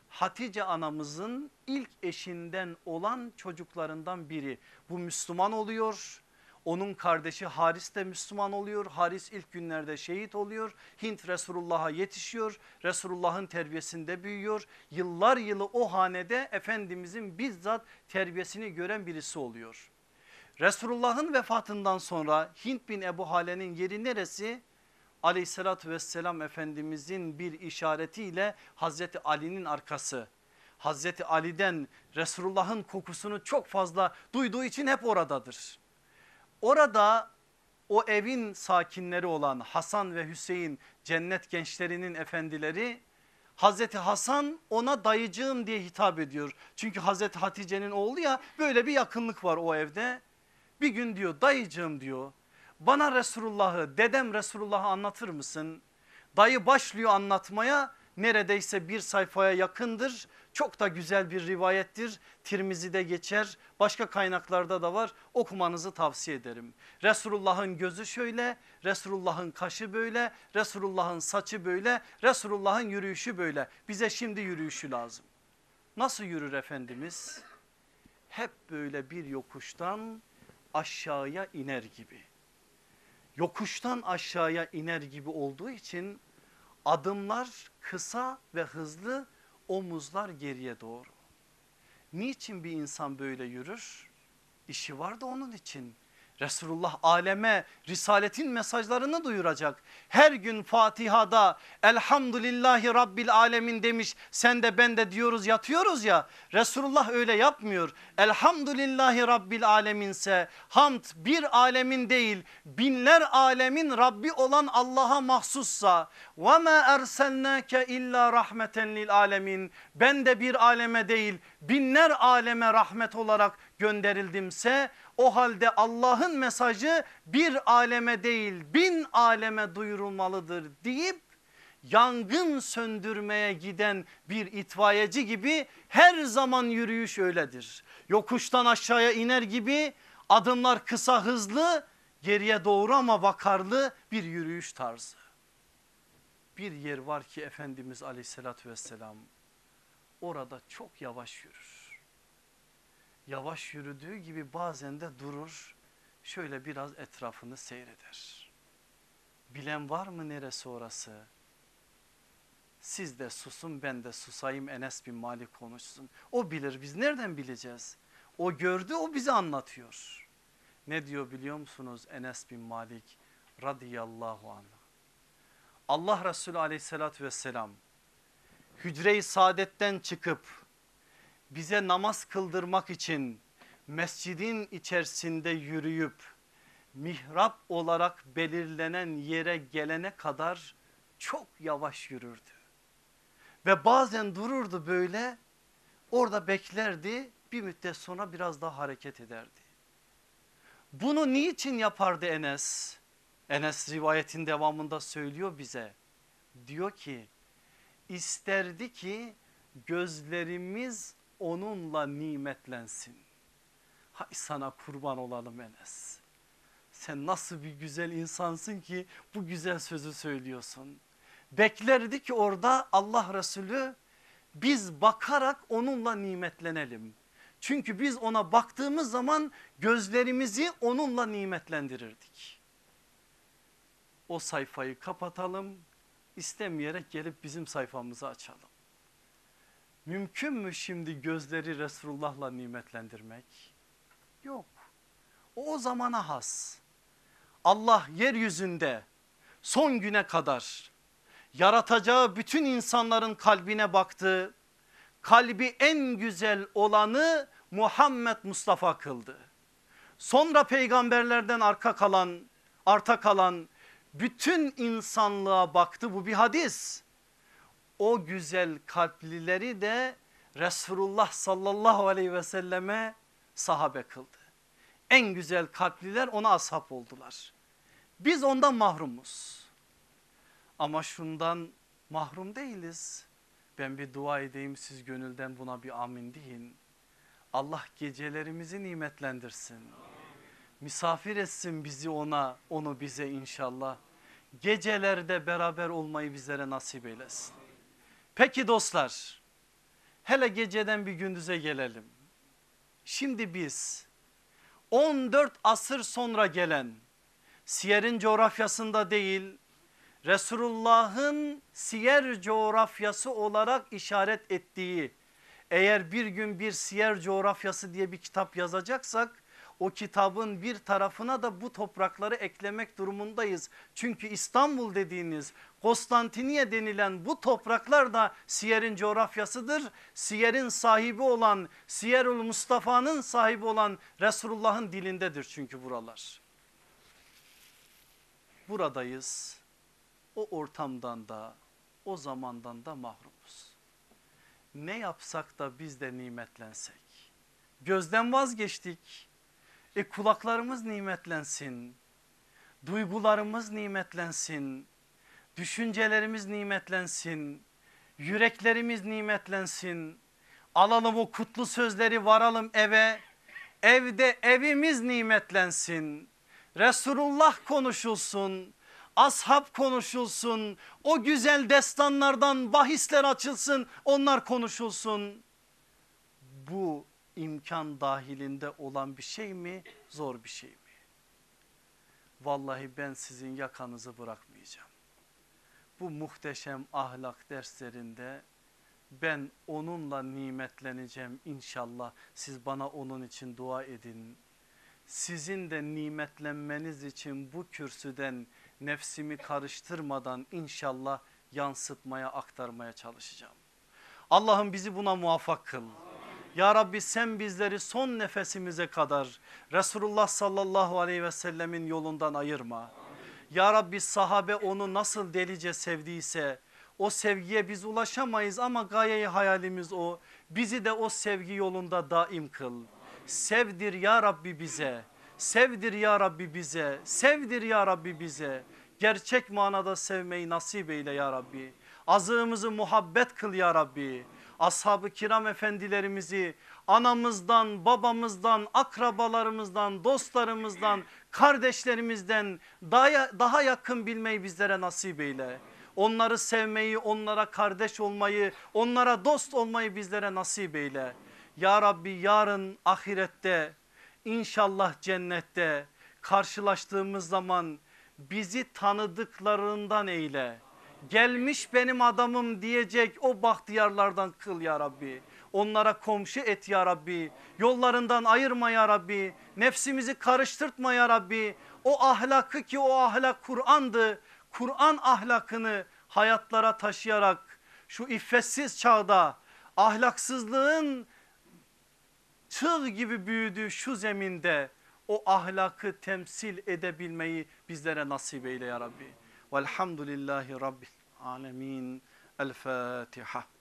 Hatice anamızın ilk eşinden olan çocuklarından biri. Bu Müslüman oluyor. Onun kardeşi Haris de Müslüman oluyor. Haris ilk günlerde şehit oluyor. Hint Resulullah'a yetişiyor. Resulullah'ın terbiyesinde büyüyor. Yıllar yılı o hanede Efendimizin bizzat terbiyesini gören birisi oluyor. Resulullah'ın vefatından sonra Hint bin Ebu Hale'nin yeri neresi? Aleyhissalatü vesselam Efendimizin bir işaretiyle Hazreti Ali'nin arkası. Hazreti Ali'den Resulullah'ın kokusunu çok fazla duyduğu için hep oradadır. Orada o evin sakinleri olan Hasan ve Hüseyin cennet gençlerinin efendileri Hazreti Hasan ona dayıcığım diye hitap ediyor. Çünkü Hazreti Hatice'nin oğlu ya böyle bir yakınlık var o evde. Bir gün diyor dayıcığım diyor bana Resulullah'ı dedem Resulullah'ı anlatır mısın? Dayı başlıyor anlatmaya neredeyse bir sayfaya yakındır. Çok da güzel bir rivayettir. Tirmizi'de geçer başka kaynaklarda da var okumanızı tavsiye ederim. Resulullah'ın gözü şöyle, Resulullah'ın kaşı böyle, Resulullah'ın saçı böyle, Resulullah'ın yürüyüşü böyle. Bize şimdi yürüyüşü lazım. Nasıl yürür Efendimiz? Hep böyle bir yokuştan aşağıya iner gibi. Yokuştan aşağıya iner gibi olduğu için adımlar kısa ve hızlı omuzlar geriye doğru. Niçin bir insan böyle yürür? İşi var da onun için. Resulullah aleme risaletin mesajlarını duyuracak. Her gün Fatiha'da elhamdülillahi rabbil alemin demiş. Sen de ben de diyoruz yatıyoruz ya. Resulullah öyle yapmıyor. Elhamdülillahi rabbil aleminse hamd bir alemin değil binler alemin Rabbi olan Allah'a mahsussa. Ve ma erselnake illa rahmeten lil alemin. Ben de bir aleme değil binler aleme rahmet olarak gönderildimse o halde Allah'ın mesajı bir aleme değil bin aleme duyurulmalıdır deyip yangın söndürmeye giden bir itfaiyeci gibi her zaman yürüyüş öyledir. Yokuştan aşağıya iner gibi adımlar kısa hızlı geriye doğru ama vakarlı bir yürüyüş tarzı. Bir yer var ki Efendimiz aleyhissalatü vesselam orada çok yavaş yürür yavaş yürüdüğü gibi bazen de durur. Şöyle biraz etrafını seyreder. Bilen var mı neresi orası? Siz de susun ben de susayım Enes bin Malik konuşsun. O bilir biz nereden bileceğiz? O gördü o bize anlatıyor. Ne diyor biliyor musunuz Enes bin Malik radıyallahu anh. Allah Resulü aleyhissalatü vesselam hücre-i saadetten çıkıp bize namaz kıldırmak için mescidin içerisinde yürüyüp mihrap olarak belirlenen yere gelene kadar çok yavaş yürürdü. Ve bazen dururdu böyle orada beklerdi bir müddet sonra biraz daha hareket ederdi. Bunu niçin yapardı Enes? Enes rivayetin devamında söylüyor bize. Diyor ki isterdi ki gözlerimiz onunla nimetlensin. Hay sana kurban olalım Enes. Sen nasıl bir güzel insansın ki bu güzel sözü söylüyorsun. Beklerdi ki orada Allah Resulü biz bakarak onunla nimetlenelim. Çünkü biz ona baktığımız zaman gözlerimizi onunla nimetlendirirdik. O sayfayı kapatalım istemeyerek gelip bizim sayfamızı açalım. Mümkün mü şimdi gözleri Resulullah'la nimetlendirmek? Yok. O o zamana has. Allah yeryüzünde son güne kadar yaratacağı bütün insanların kalbine baktı. Kalbi en güzel olanı Muhammed Mustafa kıldı. Sonra peygamberlerden arka kalan, arta kalan bütün insanlığa baktı bu bir hadis o güzel kalplileri de Resulullah sallallahu aleyhi ve selleme sahabe kıldı. En güzel kalpliler ona ashab oldular. Biz ondan mahrumuz. Ama şundan mahrum değiliz. Ben bir dua edeyim siz gönülden buna bir amin deyin. Allah gecelerimizi nimetlendirsin. Misafir etsin bizi ona, onu bize inşallah. Gecelerde beraber olmayı bizlere nasip eylesin. Peki dostlar hele geceden bir gündüze gelelim. Şimdi biz 14 asır sonra gelen Siyer'in coğrafyasında değil Resulullah'ın siyer coğrafyası olarak işaret ettiği eğer bir gün bir siyer coğrafyası diye bir kitap yazacaksak o kitabın bir tarafına da bu toprakları eklemek durumundayız. Çünkü İstanbul dediğiniz Konstantiniye denilen bu topraklar da Siyer'in coğrafyasıdır. Siyer'in sahibi olan Siyerül Mustafa'nın sahibi olan Resulullah'ın dilindedir çünkü buralar. Buradayız. O ortamdan da o zamandan da mahrumuz. Ne yapsak da biz de nimetlensek. Gözden vazgeçtik. E kulaklarımız nimetlensin. Duygularımız nimetlensin. Düşüncelerimiz nimetlensin. Yüreklerimiz nimetlensin. Alalım o kutlu sözleri varalım eve. Evde evimiz nimetlensin. Resulullah konuşulsun. Ashab konuşulsun. O güzel destanlardan bahisler açılsın. Onlar konuşulsun. Bu imkan dahilinde olan bir şey mi zor bir şey mi? Vallahi ben sizin yakanızı bırakmayacağım. Bu muhteşem ahlak derslerinde ben onunla nimetleneceğim inşallah. Siz bana onun için dua edin. sizin de nimetlenmeniz için bu kürsüden nefsimi karıştırmadan inşallah yansıtmaya aktarmaya çalışacağım. Allah'ım bizi buna muvaffak kıl. Ya Rabbi sen bizleri son nefesimize kadar Resulullah sallallahu aleyhi ve sellemin yolundan ayırma. Ya Rabbi sahabe onu nasıl delice sevdiyse o sevgiye biz ulaşamayız ama gayeyi hayalimiz o. Bizi de o sevgi yolunda daim kıl. Sevdir ya Rabbi bize. Sevdir ya Rabbi bize. Sevdir ya Rabbi bize. Gerçek manada sevmeyi nasip eyle ya Rabbi. Azığımızı muhabbet kıl ya Rabbi. Ashab-ı kiram efendilerimizi anamızdan, babamızdan, akrabalarımızdan, dostlarımızdan, kardeşlerimizden daha, daha yakın bilmeyi bizlere nasip eyle. Onları sevmeyi, onlara kardeş olmayı, onlara dost olmayı bizlere nasip eyle. Ya Rabbi yarın ahirette inşallah cennette karşılaştığımız zaman bizi tanıdıklarından eyle. Gelmiş benim adamım diyecek o bahtiyarlardan kıl ya Rabbi. Onlara komşu et ya Rabbi. Yollarından ayırma ya Rabbi. Nefsimizi karıştırtma ya Rabbi. O ahlakı ki o ahlak Kur'an'dı. Kur'an ahlakını hayatlara taşıyarak şu iffetsiz çağda ahlaksızlığın çığ gibi büyüdüğü şu zeminde o ahlakı temsil edebilmeyi bizlere nasip eyle ya Rabbi. Velhamdülillahi Rabbil alemin. El Fatiha.